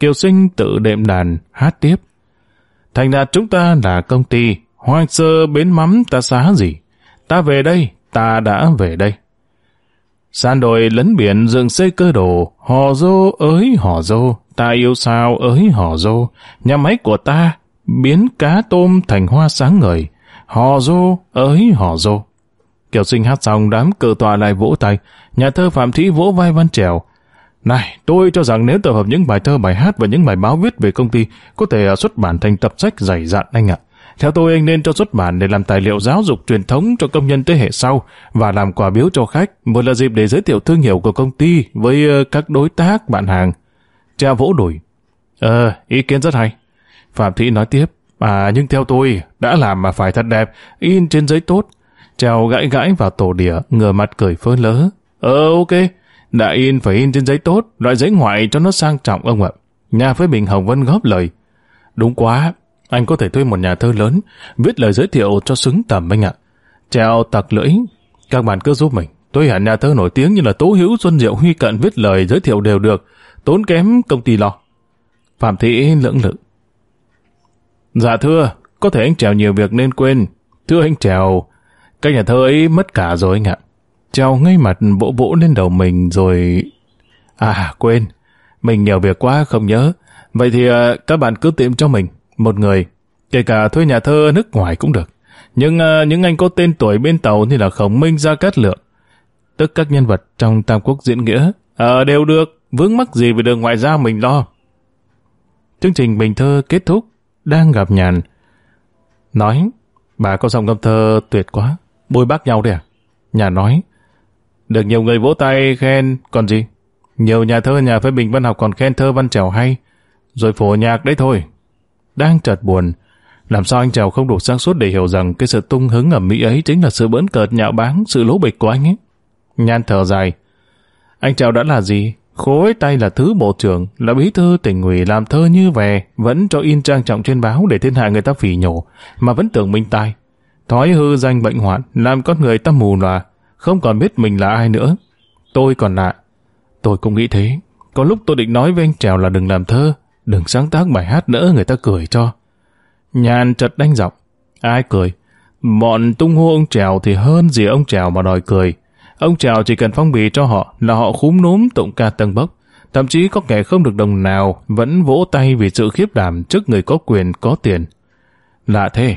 Kiều Sinh tự đệm đàn, hát tiếp. Thành ra chúng ta là công ty, hoang sơ bến mắm ta xá gì. Ta về đây, ta đã về đây. San đồi lấn biển dựng xây cơ đồ, hò dô ới hò dô, ta yêu sao ới hò dô, nhà máy của ta biến cá tôm thành hoa sáng ngời, hò dô ới hò dô. Kiều sinh hát xong đám cờ tòa lại vỗ tay, nhà thơ Phạm Thí vỗ vai văn trèo. Này, tôi cho rằng nếu tập hợp những bài thơ, bài hát và những bài báo viết về công ty có thể à, xuất bản thành tập sách dày dặn anh ạ. Theo tôi anh nên cho xuất bản để làm tài liệu giáo dục truyền thống cho công nhân thế hệ sau và làm quà biếu cho khách, vừa là dịp để giới thiệu thương hiệu của công ty với ờ, các đối tác, bạn hàng. Cha vỗ đùi. Ờ, ý kiến rất hay. Phạm Thị nói tiếp. À, nhưng theo tôi, đã làm mà phải thật đẹp, in trên giấy tốt. treo gãi gãi vào tổ đĩa, ngửa mặt cười phớ lớ. Ờ, ok. Đã in phải in trên giấy tốt, loại giấy ngoại cho nó sang trọng ông ạ. Nhà với Bình Hồng Vân góp lời. Đúng quá, anh có thể thuê một nhà thơ lớn, viết lời giới thiệu cho xứng tầm anh ạ. Treo tặc lưỡi, các bạn cứ giúp mình. Tôi hẳn nhà thơ nổi tiếng như là Tố Hữu Xuân Diệu Huy Cận viết lời giới thiệu đều được, tốn kém công ty lo. Phạm Thị lưỡng lự. Dạ thưa, có thể anh Trèo nhiều việc nên quên. Thưa anh Trèo, các nhà thơ ấy mất cả rồi anh ạ. Trèo ngay mặt vỗ vỗ lên đầu mình rồi... À, quên. Mình nhiều việc quá không nhớ. Vậy thì uh, các bạn cứ tìm cho mình một người, kể cả thuê nhà thơ nước ngoài cũng được. Nhưng uh, những anh có tên tuổi bên tàu thì là Khổng Minh Gia Cát Lượng, tức các nhân vật trong Tam Quốc diễn nghĩa, uh, đều được, vướng mắc gì về đường ngoại giao mình lo. Chương trình Bình Thơ kết thúc, đang gặp nhàn. Nói, bà có dòng ngâm thơ tuyệt quá, bôi bác nhau đấy à? Nhà nói, được nhiều người vỗ tay khen, còn gì? Nhiều nhà thơ nhà phê bình văn học còn khen thơ văn trèo hay, rồi phổ nhạc đấy thôi đang chợt buồn. Làm sao anh Trèo không đủ sáng suốt để hiểu rằng cái sự tung hứng ở mỹ ấy chính là sự bỡn cợt nhạo báng, sự lố bịch của anh ấy. Nhan thở dài. Anh Trèo đã là gì? Khối tay là thứ bộ trưởng, là bí thư tỉnh ủy làm thơ như về, vẫn cho in trang trọng trên báo để thiên hạ người ta phỉ nhổ, mà vẫn tưởng minh tai. Thói hư danh bệnh hoạn, làm con người ta mù lòa, không còn biết mình là ai nữa. Tôi còn lạ. Tôi cũng nghĩ thế. Có lúc tôi định nói với anh Trèo là đừng làm thơ, đừng sáng tác bài hát nữa người ta cười cho. Nhàn chợt đánh giọng, ai cười? Bọn tung hô ông Trèo thì hơn gì ông Trèo mà đòi cười. Ông Trào chỉ cần phong bì cho họ là họ khúm núm tụng ca tân bốc. Thậm chí có kẻ không được đồng nào vẫn vỗ tay vì sự khiếp đảm trước người có quyền có tiền. Lạ thế,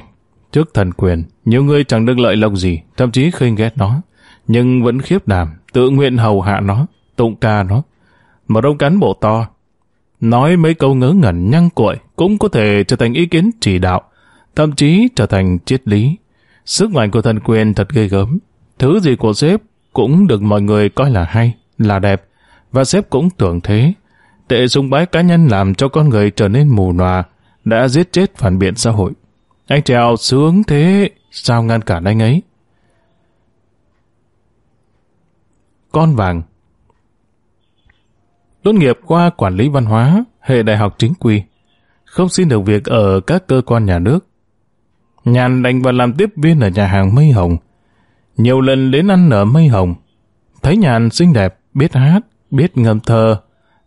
trước thần quyền, nhiều người chẳng được lợi lộc gì, thậm chí khinh ghét nó, nhưng vẫn khiếp đảm, tự nguyện hầu hạ nó, tụng ca nó. Một ông cán bộ to, nói mấy câu ngớ ngẩn nhăng cuội cũng có thể trở thành ý kiến chỉ đạo, thậm chí trở thành triết lý. Sức mạnh của thần quyền thật ghê gớm. Thứ gì của sếp cũng được mọi người coi là hay, là đẹp, và sếp cũng tưởng thế. Tệ sùng bái cá nhân làm cho con người trở nên mù nòa, đã giết chết phản biện xã hội. Anh Trèo sướng thế, sao ngăn cản anh ấy? Con vàng Tốt nghiệp qua quản lý văn hóa, hệ đại học chính quy. Không xin được việc ở các cơ quan nhà nước. Nhàn đành vào làm tiếp viên ở nhà hàng Mây Hồng. Nhiều lần đến ăn ở Mây Hồng. Thấy Nhàn xinh đẹp, biết hát, biết ngâm thơ,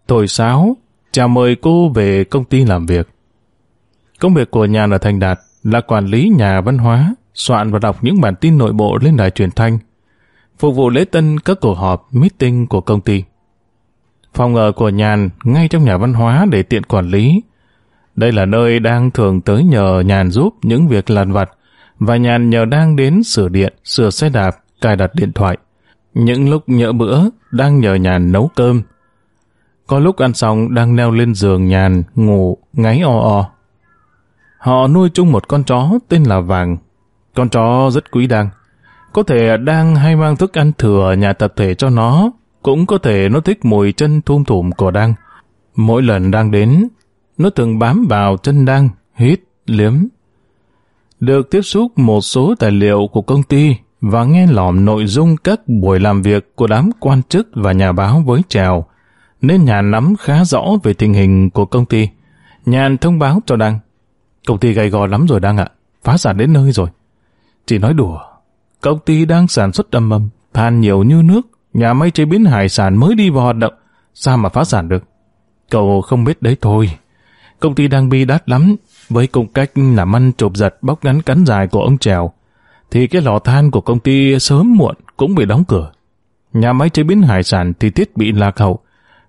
thổi sáo, chào mời cô về công ty làm việc. Công việc của Nhàn ở Thành Đạt là quản lý nhà văn hóa, soạn và đọc những bản tin nội bộ lên đài truyền thanh, phục vụ lễ tân các cuộc họp, meeting của công ty. Phòng ở của Nhàn ngay trong nhà văn hóa để tiện quản lý. Đây là nơi đang thường tới nhờ Nhàn giúp những việc lặt vặt, và Nhàn nhờ đang đến sửa điện, sửa xe đạp, cài đặt điện thoại. Những lúc nhỡ bữa, đang nhờ Nhàn nấu cơm. Có lúc ăn xong đang leo lên giường Nhàn, ngủ, ngáy o o. Họ nuôi chung một con chó tên là Vàng. Con chó rất quý đăng. Có thể đang hay mang thức ăn thừa nhà tập thể cho nó, cũng có thể nó thích mùi chân thum thủm của Đăng. Mỗi lần đang đến, nó thường bám vào chân Đăng, hít, liếm. Được tiếp xúc một số tài liệu của công ty và nghe lỏm nội dung các buổi làm việc của đám quan chức và nhà báo với Trèo, nên Nhàn nắm khá rõ về tình hình của công ty. Nhàn thông báo cho Đăng. Công ty gầy gò lắm rồi Đăng ạ, phá sản đến nơi rồi. Chỉ nói đùa, công ty đang sản xuất đầm mầm, than nhiều như nước, nhà máy chế biến hải sản mới đi vào hoạt động, sao mà phá sản được? Cậu không biết đấy thôi. Công ty đang bi đát lắm, với cung cách làm ăn trộm giật bóc ngắn cắn dài của ông Trèo, thì cái lò than của công ty sớm muộn cũng bị đóng cửa. Nhà máy chế biến hải sản thì thiết bị lạc hậu,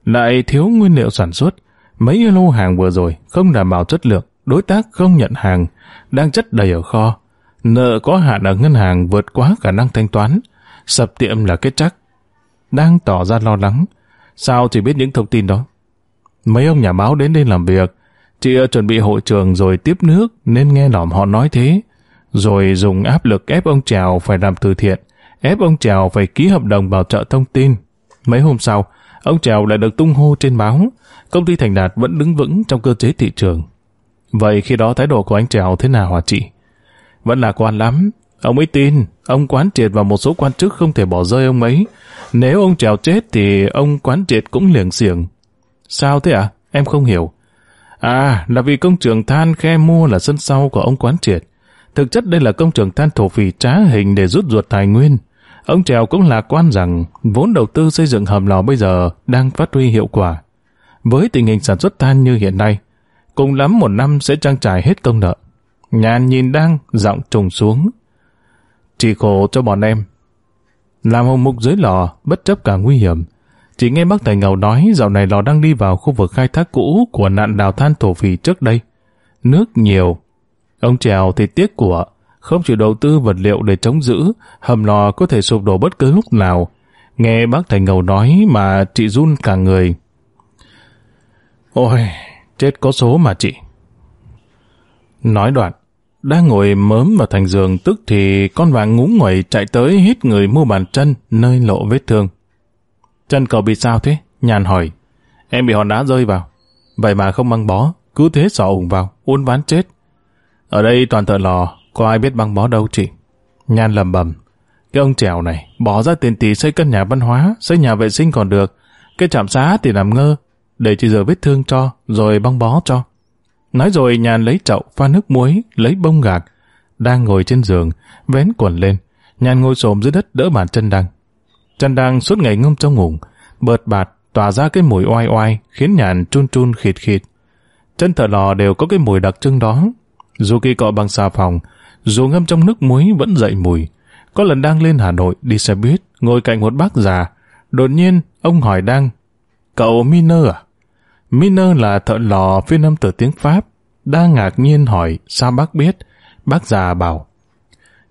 lại thiếu nguyên liệu sản xuất. Mấy lô hàng vừa rồi không đảm bảo chất lượng, đối tác không nhận hàng, đang chất đầy ở kho. Nợ có hạn ở ngân hàng vượt quá khả năng thanh toán, sập tiệm là kết chắc. Đang tỏ ra lo lắng, sao chỉ biết những thông tin đó. Mấy ông nhà báo đến đây làm việc, chị chuẩn bị hội trường rồi tiếp nước nên nghe lỏm họ nói thế, rồi dùng áp lực ép ông Trèo phải làm từ thiện, ép ông Trèo phải ký hợp đồng bảo trợ thông tin. Mấy hôm sau, ông Trèo lại được tung hô trên báo, công ty Thành Đạt vẫn đứng vững trong cơ chế thị trường. Vậy khi đó thái độ của anh Trèo thế nào hả chị? Vẫn là quan lắm. Ông ấy tin, ông quán triệt và một số quan chức không thể bỏ rơi ông ấy. Nếu ông Trèo chết thì ông quán triệt cũng liền xiềng. Sao thế ạ? À? Em không hiểu. À, là vì công trường than khe mua là sân sau của ông quán triệt. Thực chất đây là công trường than thổ phỉ trá hình để rút ruột tài nguyên. Ông Trèo cũng lạc quan rằng vốn đầu tư xây dựng hầm lò bây giờ đang phát huy hiệu quả. Với tình hình sản xuất than như hiện nay, cùng lắm một năm sẽ trang trải hết công nợ. Nhàn nhìn đang, giọng trùng xuống. Chỉ khổ cho bọn em. Làm hồng mục dưới lò, bất chấp cả nguy hiểm. Chỉ nghe bác Tài Ngầu nói dạo này lò đang đi vào khu vực khai thác cũ của nạn đào than thổ phỉ trước đây. Nước nhiều. Ông Trèo thì tiếc của, không chịu đầu tư vật liệu để chống giữ, hầm lò có thể sụp đổ bất cứ lúc nào. Nghe bác Thành Ngầu nói mà chị run cả người. Ôi, chết có số mà chị. Nói đoạn, đang ngồi mớm vào thành giường tức thì con vàng ngúng nguẩy chạy tới hít người mua bàn chân nơi lộ vết thương. Chân cậu bị sao thế? Nhàn hỏi. Em bị hòn đá rơi vào. Vậy mà không băng bó, cứ thế sọ ủng vào, uốn ván chết. Ở đây toàn thợ lò, có ai biết băng bó đâu chị. Nhan lầm bầm. Cái ông trèo này, bỏ ra tiền tỷ xây căn nhà văn hóa, xây nhà vệ sinh còn được. Cái trạm xá thì làm ngơ, để chị giờ vết thương cho, rồi băng bó cho. Nói rồi nhàn lấy chậu, pha nước muối, lấy bông gạc. Đang ngồi trên giường, vén quần lên. Nhàn ngồi xổm dưới đất đỡ bàn chân đang Chân đang suốt ngày ngâm trong ngủ, bợt bạt, tỏa ra cái mùi oai oai, khiến nhàn chun chun khịt khịt. Chân thợ lò đều có cái mùi đặc trưng đó. Dù kỳ cọ bằng xà phòng, dù ngâm trong nước muối vẫn dậy mùi. Có lần đang lên Hà Nội đi xe buýt, ngồi cạnh một bác già. Đột nhiên, ông hỏi đang, cậu Miner à? Miner là thợ lò phiên âm từ tiếng Pháp. Đang ngạc nhiên hỏi sao bác biết. Bác già bảo,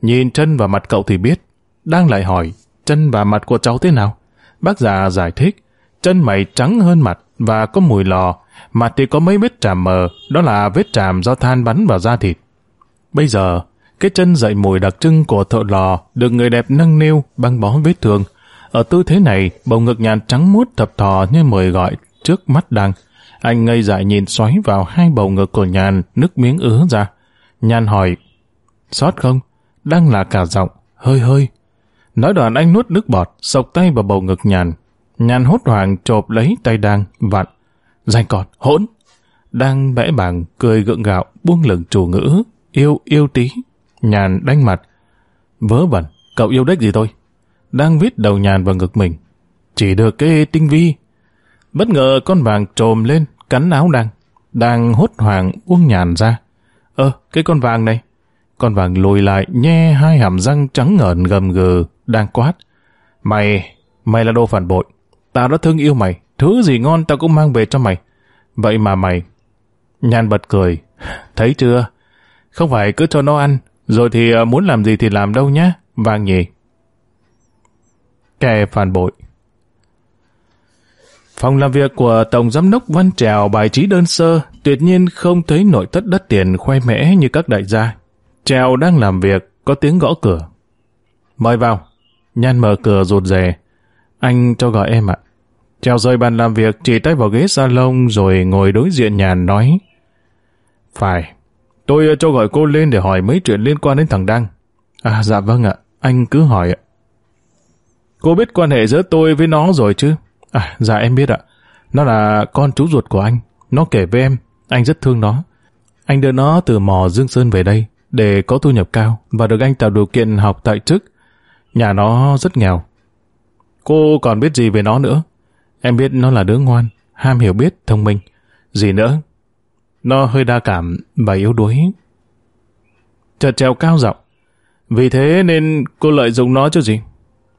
nhìn chân và mặt cậu thì biết. Đang lại hỏi, chân và mặt của cháu thế nào? Bác già giải thích, chân mày trắng hơn mặt và có mùi lò, mặt thì có mấy vết tràm mờ, đó là vết tràm do than bắn vào da thịt. Bây giờ, cái chân dậy mùi đặc trưng của thợ lò được người đẹp nâng niu băng bó vết thương. Ở tư thế này, bầu ngực nhàn trắng muốt thập thò như mời gọi trước mắt đang. Anh ngây dại nhìn xoáy vào hai bầu ngực của nhàn, nước miếng ứa ra. Nhàn hỏi, sót không? Đang là cả giọng, hơi hơi. Nói đoạn anh nuốt nước bọt, sộc tay vào bầu ngực nhàn. Nhàn hốt hoảng chộp lấy tay đang, vặn. Danh còn, hỗn! Đang bẽ bàng cười gượng gạo, buông lửng chủ ngữ, yêu yêu tí. Nhàn đánh mặt. Vớ vẩn, cậu yêu đếch gì tôi? Đang viết đầu nhàn vào ngực mình. Chỉ được cái tinh vi. Bất ngờ con vàng trồm lên, cắn áo đang. Đang hốt hoảng buông nhàn ra. Ơ, cái con vàng này. Con vàng lùi lại, nhe hai hàm răng trắng ngợn gầm gừ, đang quát. Mày, mày là đồ phản bội. Tao đã thương yêu mày, thứ gì ngon tao cũng mang về cho mày. Vậy mà mày... Nhàn bật cười. Thấy chưa? Không phải cứ cho nó ăn, rồi thì à, muốn làm gì thì làm đâu nhá, vàng nhỉ. Kẻ phản bội Phòng làm việc của Tổng Giám đốc Văn Trèo bài trí đơn sơ, tuyệt nhiên không thấy nội thất đất tiền khoe mẽ như các đại gia. Trèo đang làm việc, có tiếng gõ cửa. Mời vào. Nhan mở cửa rụt rè. Anh cho gọi em ạ. Trèo rời bàn làm việc, chỉ tay vào ghế salon rồi ngồi đối diện nhàn nói. Phải, tôi cho gọi cô lên để hỏi mấy chuyện liên quan đến thằng Đăng. À dạ vâng ạ, anh cứ hỏi ạ. Cô biết quan hệ giữa tôi với nó rồi chứ? À dạ em biết ạ. Nó là con chú ruột của anh. Nó kể với em, anh rất thương nó. Anh đưa nó từ mò Dương Sơn về đây để có thu nhập cao và được anh tạo điều kiện học tại chức. Nhà nó rất nghèo. Cô còn biết gì về nó nữa? Em biết nó là đứa ngoan, ham hiểu biết, thông minh. Gì nữa? nó hơi đa cảm và yếu đuối. Chợt treo cao giọng. Vì thế nên cô lợi dụng nó cho gì?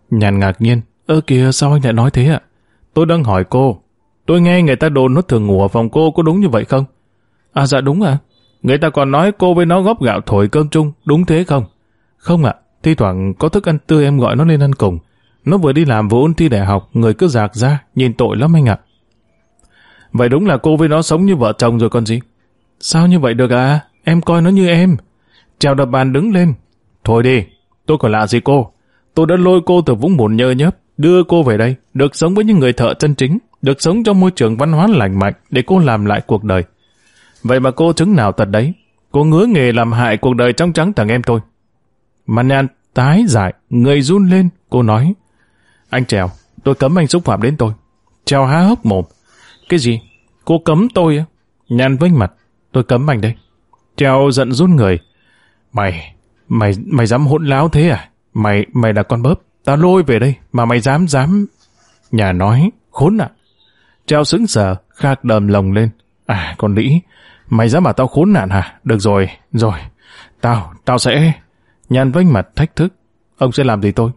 Nhàn ngạc nhiên. Ơ kìa sao anh lại nói thế ạ? Tôi đang hỏi cô. Tôi nghe người ta đồn nó thường ngủ ở phòng cô có đúng như vậy không? À dạ đúng à. Người ta còn nói cô với nó góp gạo thổi cơm chung, đúng thế không? Không ạ, thi thoảng có thức ăn tươi em gọi nó lên ăn cùng. Nó vừa đi làm vừa ôn thi đại học, người cứ rạc ra, nhìn tội lắm anh ạ. Vậy đúng là cô với nó sống như vợ chồng rồi con gì? Sao như vậy được à? Em coi nó như em. Chào đập bàn đứng lên. Thôi đi, tôi còn lạ gì cô? Tôi đã lôi cô từ vũng bùn nhơ nhớp, đưa cô về đây, được sống với những người thợ chân chính, được sống trong môi trường văn hóa lành mạnh để cô làm lại cuộc đời. Vậy mà cô chứng nào tật đấy? Cô ngứa nghề làm hại cuộc đời trong trắng thằng em tôi. Mà nhàn tái dại, người run lên, cô nói. Anh Trèo, tôi cấm anh xúc phạm đến tôi. Trèo há hốc mồm. Cái gì? Cô cấm tôi á? Nhàn vênh mặt. Tôi cấm anh đây. Trèo giận run người. Mày, mày, mày dám hỗn láo thế à? Mày, mày là con bớp. Tao lôi về đây, mà mày dám, dám... Nhà nói, khốn nạn. trèo sững sờ, khạc đờm lồng lên. À, con Lý, mày dám bảo tao khốn nạn hả? Được rồi, rồi. Tao, tao sẽ... Nhàn vênh mặt thách thức. Ông sẽ làm gì tôi?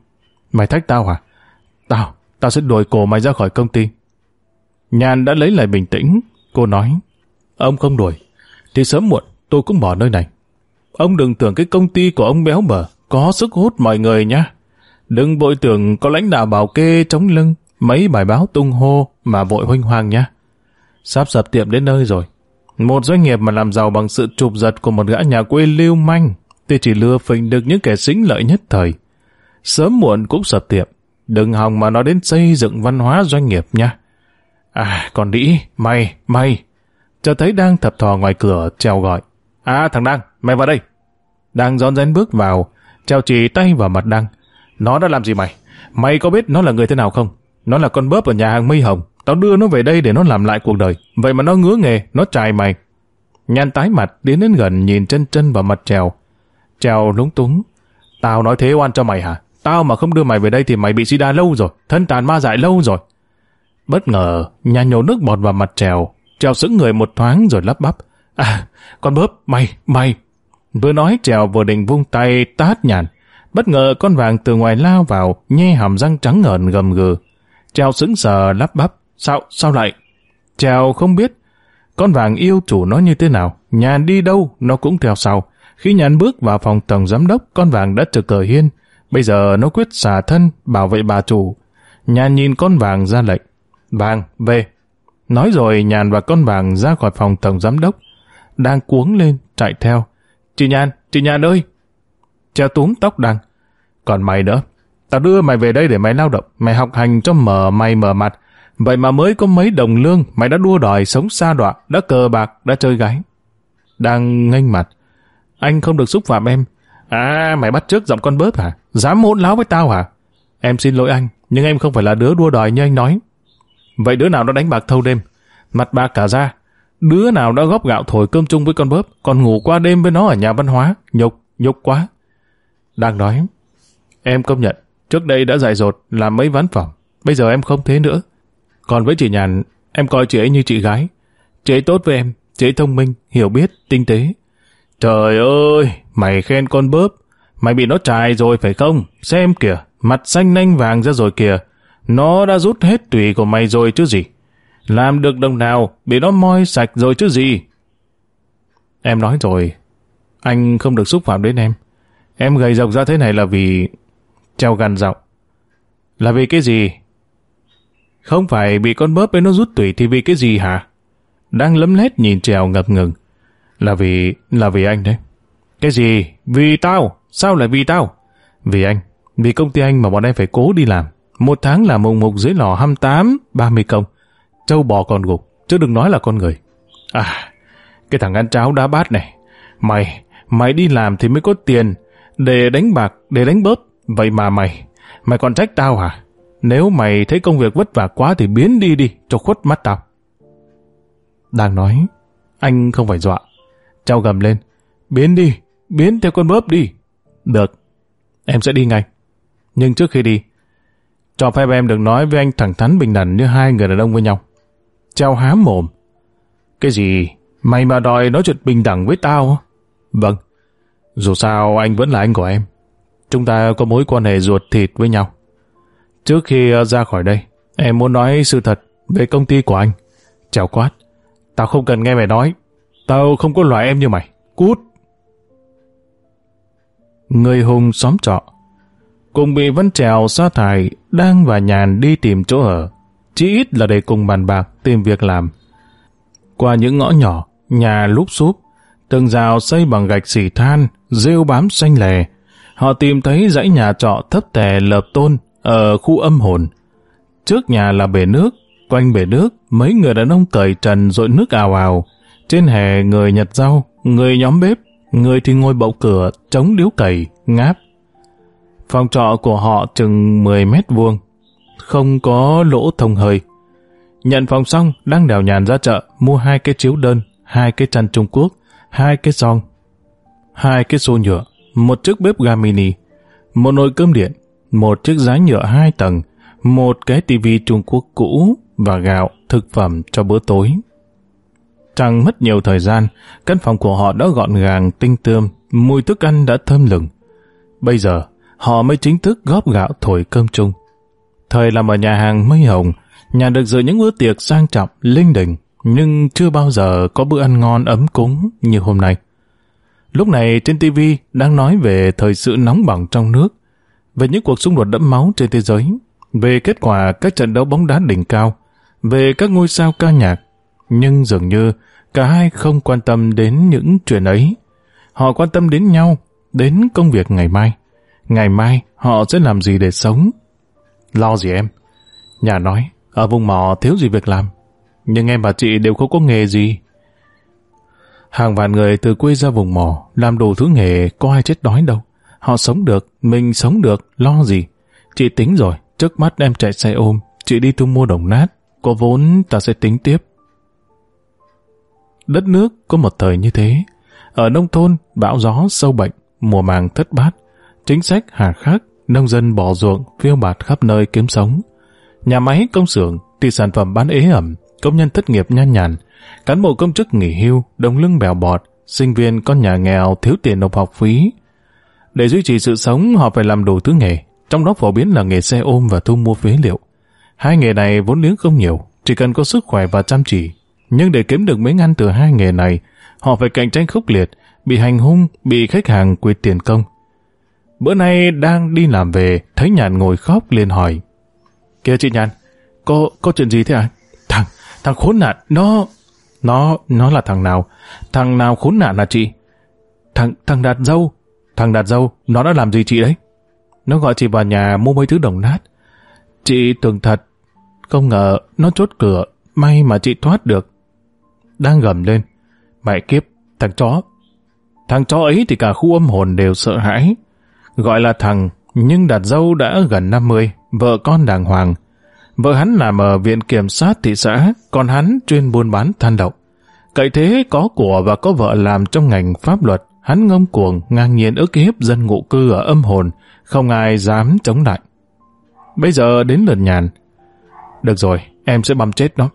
Mày thách tao hả? Tao, tao sẽ đuổi cổ mày ra khỏi công ty. Nhàn đã lấy lại bình tĩnh. Cô nói, ông không đuổi. Thì sớm muộn, tôi cũng bỏ nơi này. Ông đừng tưởng cái công ty của ông béo bở có sức hút mọi người nhá. Đừng vội tưởng có lãnh đạo bảo kê chống lưng, mấy bài báo tung hô mà vội huynh hoang nhá. Sắp sập tiệm đến nơi rồi. Một doanh nghiệp mà làm giàu bằng sự chụp giật của một gã nhà quê lưu manh thì chỉ lừa phình được những kẻ xính lợi nhất thời. Sớm muộn cũng sập tiệm. Đừng hòng mà nói đến xây dựng văn hóa doanh nghiệp nha. À, còn đĩ, mày, mày. Cho thấy đang thập thò ngoài cửa, treo gọi. À, thằng Đăng, mày vào đây. đăng rón rén bước vào, treo chỉ tay vào mặt Đăng. Nó đã làm gì mày? Mày có biết nó là người thế nào không? Nó là con bớp ở nhà hàng Mây Hồng. Tao đưa nó về đây để nó làm lại cuộc đời. Vậy mà nó ngứa nghề, nó chài mày. Nhan tái mặt, đến đến gần nhìn chân chân vào mặt trèo. Trèo lúng túng. Tao nói thế oan cho mày hả? Tao mà không đưa mày về đây thì mày bị sida lâu rồi, thân tàn ma dại lâu rồi. Bất ngờ, nhà nhổ nước bọt vào mặt trèo. Trèo sững người một thoáng rồi lắp bắp. À, con bớp, mày, mày. Vừa nói trèo vừa định vung tay tát nhàn. Bất ngờ con vàng từ ngoài lao vào, nhe hàm răng trắng ngợn gầm gừ. Trèo sững sờ lắp bắp. Sao, sao lại? Trèo không biết. Con vàng yêu chủ nó như thế nào, nhàn đi đâu, nó cũng theo sau. Khi nhàn bước vào phòng tổng giám đốc, con vàng đã trực cờ hiên. Bây giờ nó quyết xả thân, bảo vệ bà chủ. Nhàn nhìn con vàng ra lệnh. Vàng, về. Nói rồi nhàn và con vàng ra khỏi phòng tổng giám đốc. Đang cuống lên, chạy theo. Chị Nhàn, chị Nhàn ơi! Treo túm tóc đằng. Còn mày nữa, tao đưa mày về đây để mày lao động, mày học hành cho mở mày mở mặt. Vậy mà mới có mấy đồng lương, mày đã đua đòi sống xa đọa, đã cờ bạc, đã chơi gái. Đang nganh mặt. Anh không được xúc phạm em. À, mày bắt trước giọng con bớp hả? Dám hỗn láo với tao hả? Em xin lỗi anh, nhưng em không phải là đứa đua đòi như anh nói. Vậy đứa nào đã đánh bạc thâu đêm? Mặt bạc cả ra. Đứa nào đã góp gạo thổi cơm chung với con bớp, còn ngủ qua đêm với nó ở nhà văn hóa? Nhục, nhục quá. Đang nói. Em công nhận, trước đây đã dại dột làm mấy ván phòng. Bây giờ em không thế nữa. Còn với chị Nhàn, em coi chị ấy như chị gái. Chị ấy tốt với em, chị ấy thông minh, hiểu biết, tinh tế. Trời ơi, mày khen con bớp. Mày bị nó trài rồi phải không? Xem kìa, mặt xanh nanh vàng ra rồi kìa. Nó đã rút hết tùy của mày rồi chứ gì. Làm được đồng nào, bị nó moi sạch rồi chứ gì. Em nói rồi, anh không được xúc phạm đến em. Em gầy rộc ra thế này là vì... Treo gần giọng. Là vì cái gì? Không phải bị con bớp ấy nó rút tủy thì vì cái gì hả? Đang lấm lét nhìn trèo ngập ngừng. Là vì... là vì anh đấy. Cái gì? Vì tao? Sao lại vì tao? Vì anh. Vì công ty anh mà bọn em phải cố đi làm. Một tháng làm mùng mục dưới lò 28, 30 công. Châu bò còn gục, chứ đừng nói là con người. À, cái thằng ăn cháo đá bát này. Mày, mày đi làm thì mới có tiền. Để đánh bạc, để đánh bớt. Vậy mà mày, mày còn trách tao hả? Nếu mày thấy công việc vất vả quá thì biến đi đi, cho khuất mắt tao. Đang nói, anh không phải dọa. Trao gầm lên, biến đi, biến theo con bớp đi. Được, em sẽ đi ngay. Nhưng trước khi đi, cho phép em được nói với anh thẳng thắn bình đẳng như hai người đàn ông với nhau. Trao há mồm. Cái gì? Mày mà đòi nói chuyện bình đẳng với tao? Vâng. Dù sao anh vẫn là anh của em. Chúng ta có mối quan hệ ruột thịt với nhau. Trước khi ờ, ra khỏi đây, em muốn nói sự thật về công ty của anh. Chào quát. Tao không cần nghe mày nói. Tao không có loại em như mày. Cút. Người hùng xóm trọ. Cùng bị Văn Trèo sa thải, đang và nhàn đi tìm chỗ ở. Chỉ ít là để cùng bàn bạc tìm việc làm. Qua những ngõ nhỏ, nhà lúp xúp, tường rào xây bằng gạch xỉ than, rêu bám xanh lè. Họ tìm thấy dãy nhà trọ thấp tè lợp tôn ở khu âm hồn. Trước nhà là bể nước, quanh bể nước mấy người đàn ông cởi trần rội nước ào ào. Trên hè người nhặt rau, người nhóm bếp, người thì ngồi bậu cửa, chống điếu cày, ngáp. Phòng trọ của họ chừng 10 mét vuông, không có lỗ thông hơi. Nhận phòng xong, đang đèo nhàn ra chợ, mua hai cái chiếu đơn, hai cái chăn Trung Quốc, hai cái son, hai cái xô nhựa, một chiếc bếp ga mini, một nồi cơm điện, một chiếc giá nhựa hai tầng, một cái tivi Trung Quốc cũ và gạo, thực phẩm cho bữa tối. Chẳng mất nhiều thời gian, căn phòng của họ đã gọn gàng, tinh tươm, mùi thức ăn đã thơm lừng. Bây giờ, họ mới chính thức góp gạo thổi cơm chung. Thời làm ở nhà hàng Mây Hồng, nhà được dự những bữa tiệc sang trọng, linh đình, nhưng chưa bao giờ có bữa ăn ngon ấm cúng như hôm nay. Lúc này trên TV đang nói về thời sự nóng bỏng trong nước, về những cuộc xung đột đẫm máu trên thế giới, về kết quả các trận đấu bóng đá đỉnh cao, về các ngôi sao ca nhạc. Nhưng dường như cả hai không quan tâm đến những chuyện ấy. Họ quan tâm đến nhau, đến công việc ngày mai. Ngày mai họ sẽ làm gì để sống? Lo gì em? Nhà nói, ở vùng mỏ thiếu gì việc làm. Nhưng em và chị đều không có nghề gì. Hàng vạn người từ quê ra vùng mỏ, làm đủ thứ nghề, có ai chết đói đâu. Họ sống được, mình sống được, lo gì. Chị tính rồi, trước mắt em chạy xe ôm, chị đi thu mua đồng nát, có vốn ta sẽ tính tiếp. Đất nước có một thời như thế. Ở nông thôn, bão gió, sâu bệnh, mùa màng thất bát, chính sách hà khắc, nông dân bỏ ruộng, phiêu bạt khắp nơi kiếm sống. Nhà máy, công xưởng, thì sản phẩm bán ế ẩm, công nhân thất nghiệp nhan nhàn, cán bộ công chức nghỉ hưu, đồng lưng bèo bọt, sinh viên con nhà nghèo thiếu tiền nộp học phí. Để duy trì sự sống, họ phải làm đủ thứ nghề, trong đó phổ biến là nghề xe ôm và thu mua phế liệu. Hai nghề này vốn liếng không nhiều, chỉ cần có sức khỏe và chăm chỉ. Nhưng để kiếm được mấy ăn từ hai nghề này, họ phải cạnh tranh khốc liệt, bị hành hung, bị khách hàng quyệt tiền công. Bữa nay đang đi làm về, thấy Nhàn ngồi khóc liền hỏi. Kìa chị Nhàn, có, có chuyện gì thế à? Thằng, thằng khốn nạn, nó... Nó, nó là thằng nào? Thằng nào khốn nạn là chị? Thằng, thằng Đạt Dâu. Thằng Đạt Dâu, nó đã làm gì chị đấy? Nó gọi chị vào nhà mua mấy thứ đồng nát. Chị tưởng thật. Không ngờ nó chốt cửa, may mà chị thoát được. Đang gầm lên. Mẹ kiếp, thằng chó. Thằng chó ấy thì cả khu âm hồn đều sợ hãi. Gọi là thằng, nhưng Đạt Dâu đã gần 50, vợ con đàng hoàng. Vợ hắn làm ở viện kiểm sát thị xã, còn hắn chuyên buôn bán than độc. Cậy thế có của và có vợ làm trong ngành pháp luật, hắn ngông cuồng, ngang nhiên ức hiếp dân ngụ cư ở âm hồn, không ai dám chống lại. Bây giờ đến lượt nhàn. Được rồi, em sẽ băm chết nó.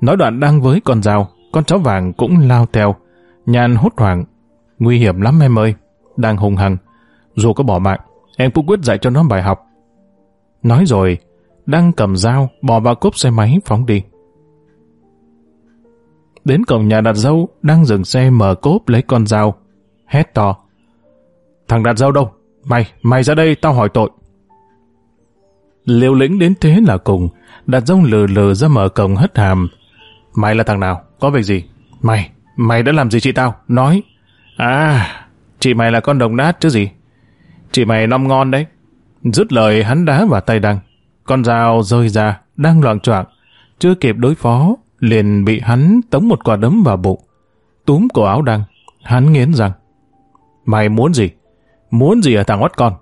Nói đoạn đang với con dao, con chó vàng cũng lao theo. Nhàn hốt hoảng. Nguy hiểm lắm em ơi. Đang hùng hằng. Dù có bỏ mạng, em cũng quyết dạy cho nó bài học. Nói rồi, đang cầm dao bỏ vào cốp xe máy phóng đi. Đến cổng nhà đặt dâu, đang dừng xe mở cốp lấy con dao. Hét to. Thằng đặt dâu đâu? Mày, mày ra đây tao hỏi tội. Liều lĩnh đến thế là cùng, đặt dâu lừ lừ ra mở cổng hất hàm. Mày là thằng nào? Có việc gì? Mày, mày đã làm gì chị tao? Nói. À, chị mày là con đồng nát chứ gì? Chị mày nom ngon đấy. Dứt lời hắn đá vào tay đăng. Con dao rơi ra, đang loạn choạng chưa kịp đối phó, liền bị hắn tống một quả đấm vào bụng. Túm cổ áo đăng, hắn nghiến rằng, mày muốn gì? Muốn gì ở thằng oắt con?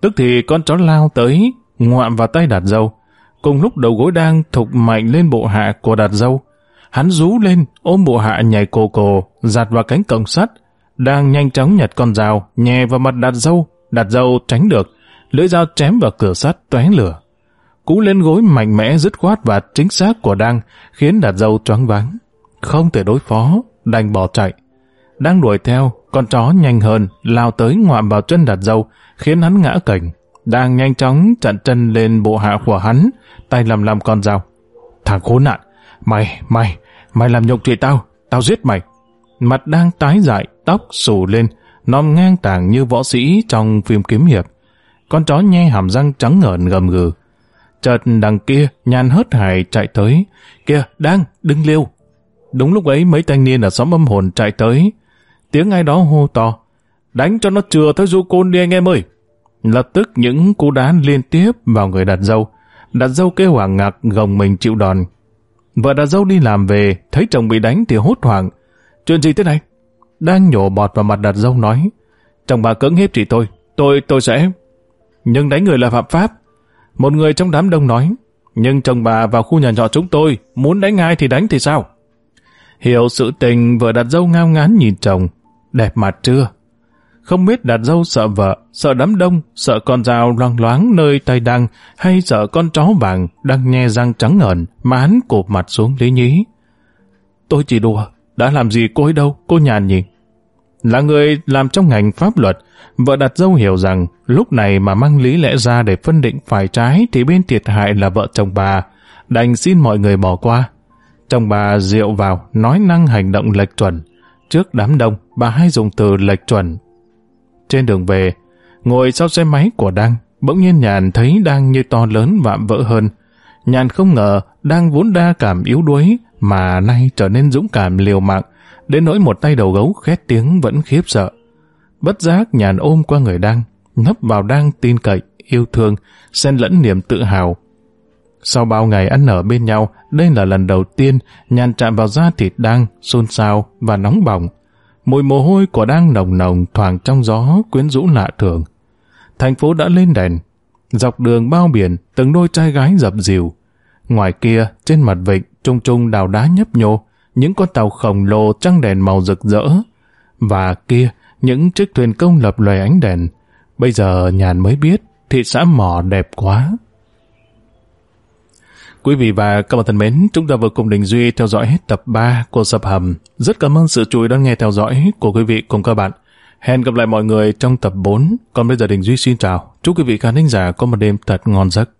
Tức thì con chó lao tới, ngoạm vào tay đạt dâu. Cùng lúc đầu gối đang thục mạnh lên bộ hạ của đạt dâu. Hắn rú lên, ôm bộ hạ nhảy cổ cổ, giạt vào cánh cổng sắt, đang nhanh chóng nhặt con dao, nhè vào mặt đạt dâu. Đạt dâu tránh được, lưỡi dao chém vào cửa sắt tóe lửa cú lên gối mạnh mẽ dứt khoát và chính xác của đang khiến Đạt Dâu choáng váng. Không thể đối phó, đành bỏ chạy. Đang đuổi theo, con chó nhanh hơn, lao tới ngoạm vào chân đặt dâu, khiến hắn ngã cảnh. Đang nhanh chóng chặn chân lên bộ hạ của hắn, tay lầm lầm con dao. Thằng khốn nạn, mày, mày, mày làm nhục chị tao, tao giết mày. Mặt đang tái dại, tóc xù lên, nòm ngang tàng như võ sĩ trong phim kiếm hiệp. Con chó nhe hàm răng trắng ngợn gầm gừ. Chợt đằng kia, nhàn hớt hải chạy tới. Kìa, đang, đừng liêu. Đúng lúc ấy mấy thanh niên ở xóm âm hồn chạy tới. Tiếng ai đó hô to. Đánh cho nó chừa tới du côn đi anh em ơi. Lập tức những cú đá liên tiếp vào người đặt dâu. Đặt dâu kêu hoảng ngạc gồng mình chịu đòn. Vợ đã dâu đi làm về, thấy chồng bị đánh thì hốt hoảng. Chuyện gì thế này? Đang nhổ bọt vào mặt đặt dâu nói. Chồng bà cưỡng hiếp chị tôi. Tôi, tôi sẽ... Nhưng đánh người là phạm pháp. Một người trong đám đông nói. Nhưng chồng bà vào khu nhà trọ chúng tôi, muốn đánh ai thì đánh thì sao? Hiểu sự tình vợ đặt dâu ngao ngán nhìn chồng. Đẹp mặt chưa? Không biết đặt dâu sợ vợ, sợ đám đông, sợ con dao loang loáng nơi tay đăng, hay sợ con chó vàng đang nhe răng trắng ngần mà hắn cụp mặt xuống lý nhí. Tôi chỉ đùa, đã làm gì cô ấy đâu, cô nhàn nhỉ? Là người làm trong ngành pháp luật, vợ đặt dâu hiểu rằng lúc này mà mang lý lẽ ra để phân định phải trái thì bên thiệt hại là vợ chồng bà, đành xin mọi người bỏ qua. Chồng bà rượu vào, nói năng hành động lệch chuẩn. Trước đám đông, bà hay dùng từ lệch chuẩn. Trên đường về, ngồi sau xe máy của Đăng, bỗng nhiên Nhàn thấy Đăng như to lớn vạm vỡ hơn. Nhàn không ngờ Đăng vốn đa cảm yếu đuối, mà nay trở nên dũng cảm liều mạng, đến nỗi một tay đầu gấu khét tiếng vẫn khiếp sợ. Bất giác Nhàn ôm qua người Đăng, nấp vào Đăng tin cậy, yêu thương, xen lẫn niềm tự hào. Sau bao ngày ăn ở bên nhau, đây là lần đầu tiên nhàn chạm vào da thịt Đăng xôn xao và nóng bỏng. Mùi mồ hôi của đang nồng nồng thoảng trong gió quyến rũ lạ thường. Thành phố đã lên đèn. Dọc đường bao biển, từng đôi trai gái dập dìu. Ngoài kia, trên mặt vịnh, trung trung đào đá nhấp nhô, những con tàu khổng lồ trăng đèn màu rực rỡ. Và kia, những chiếc thuyền công lập loài ánh đèn. Bây giờ nhàn mới biết, thị xã mỏ đẹp quá. Quý vị và các bạn thân mến, chúng ta vừa cùng Đình Duy theo dõi hết tập 3 của Sập Hầm. Rất cảm ơn sự chú ý đón nghe theo dõi của quý vị cùng các bạn. Hẹn gặp lại mọi người trong tập 4. Còn bây giờ Đình Duy xin chào. Chúc quý vị khán thính giả có một đêm thật ngon giấc.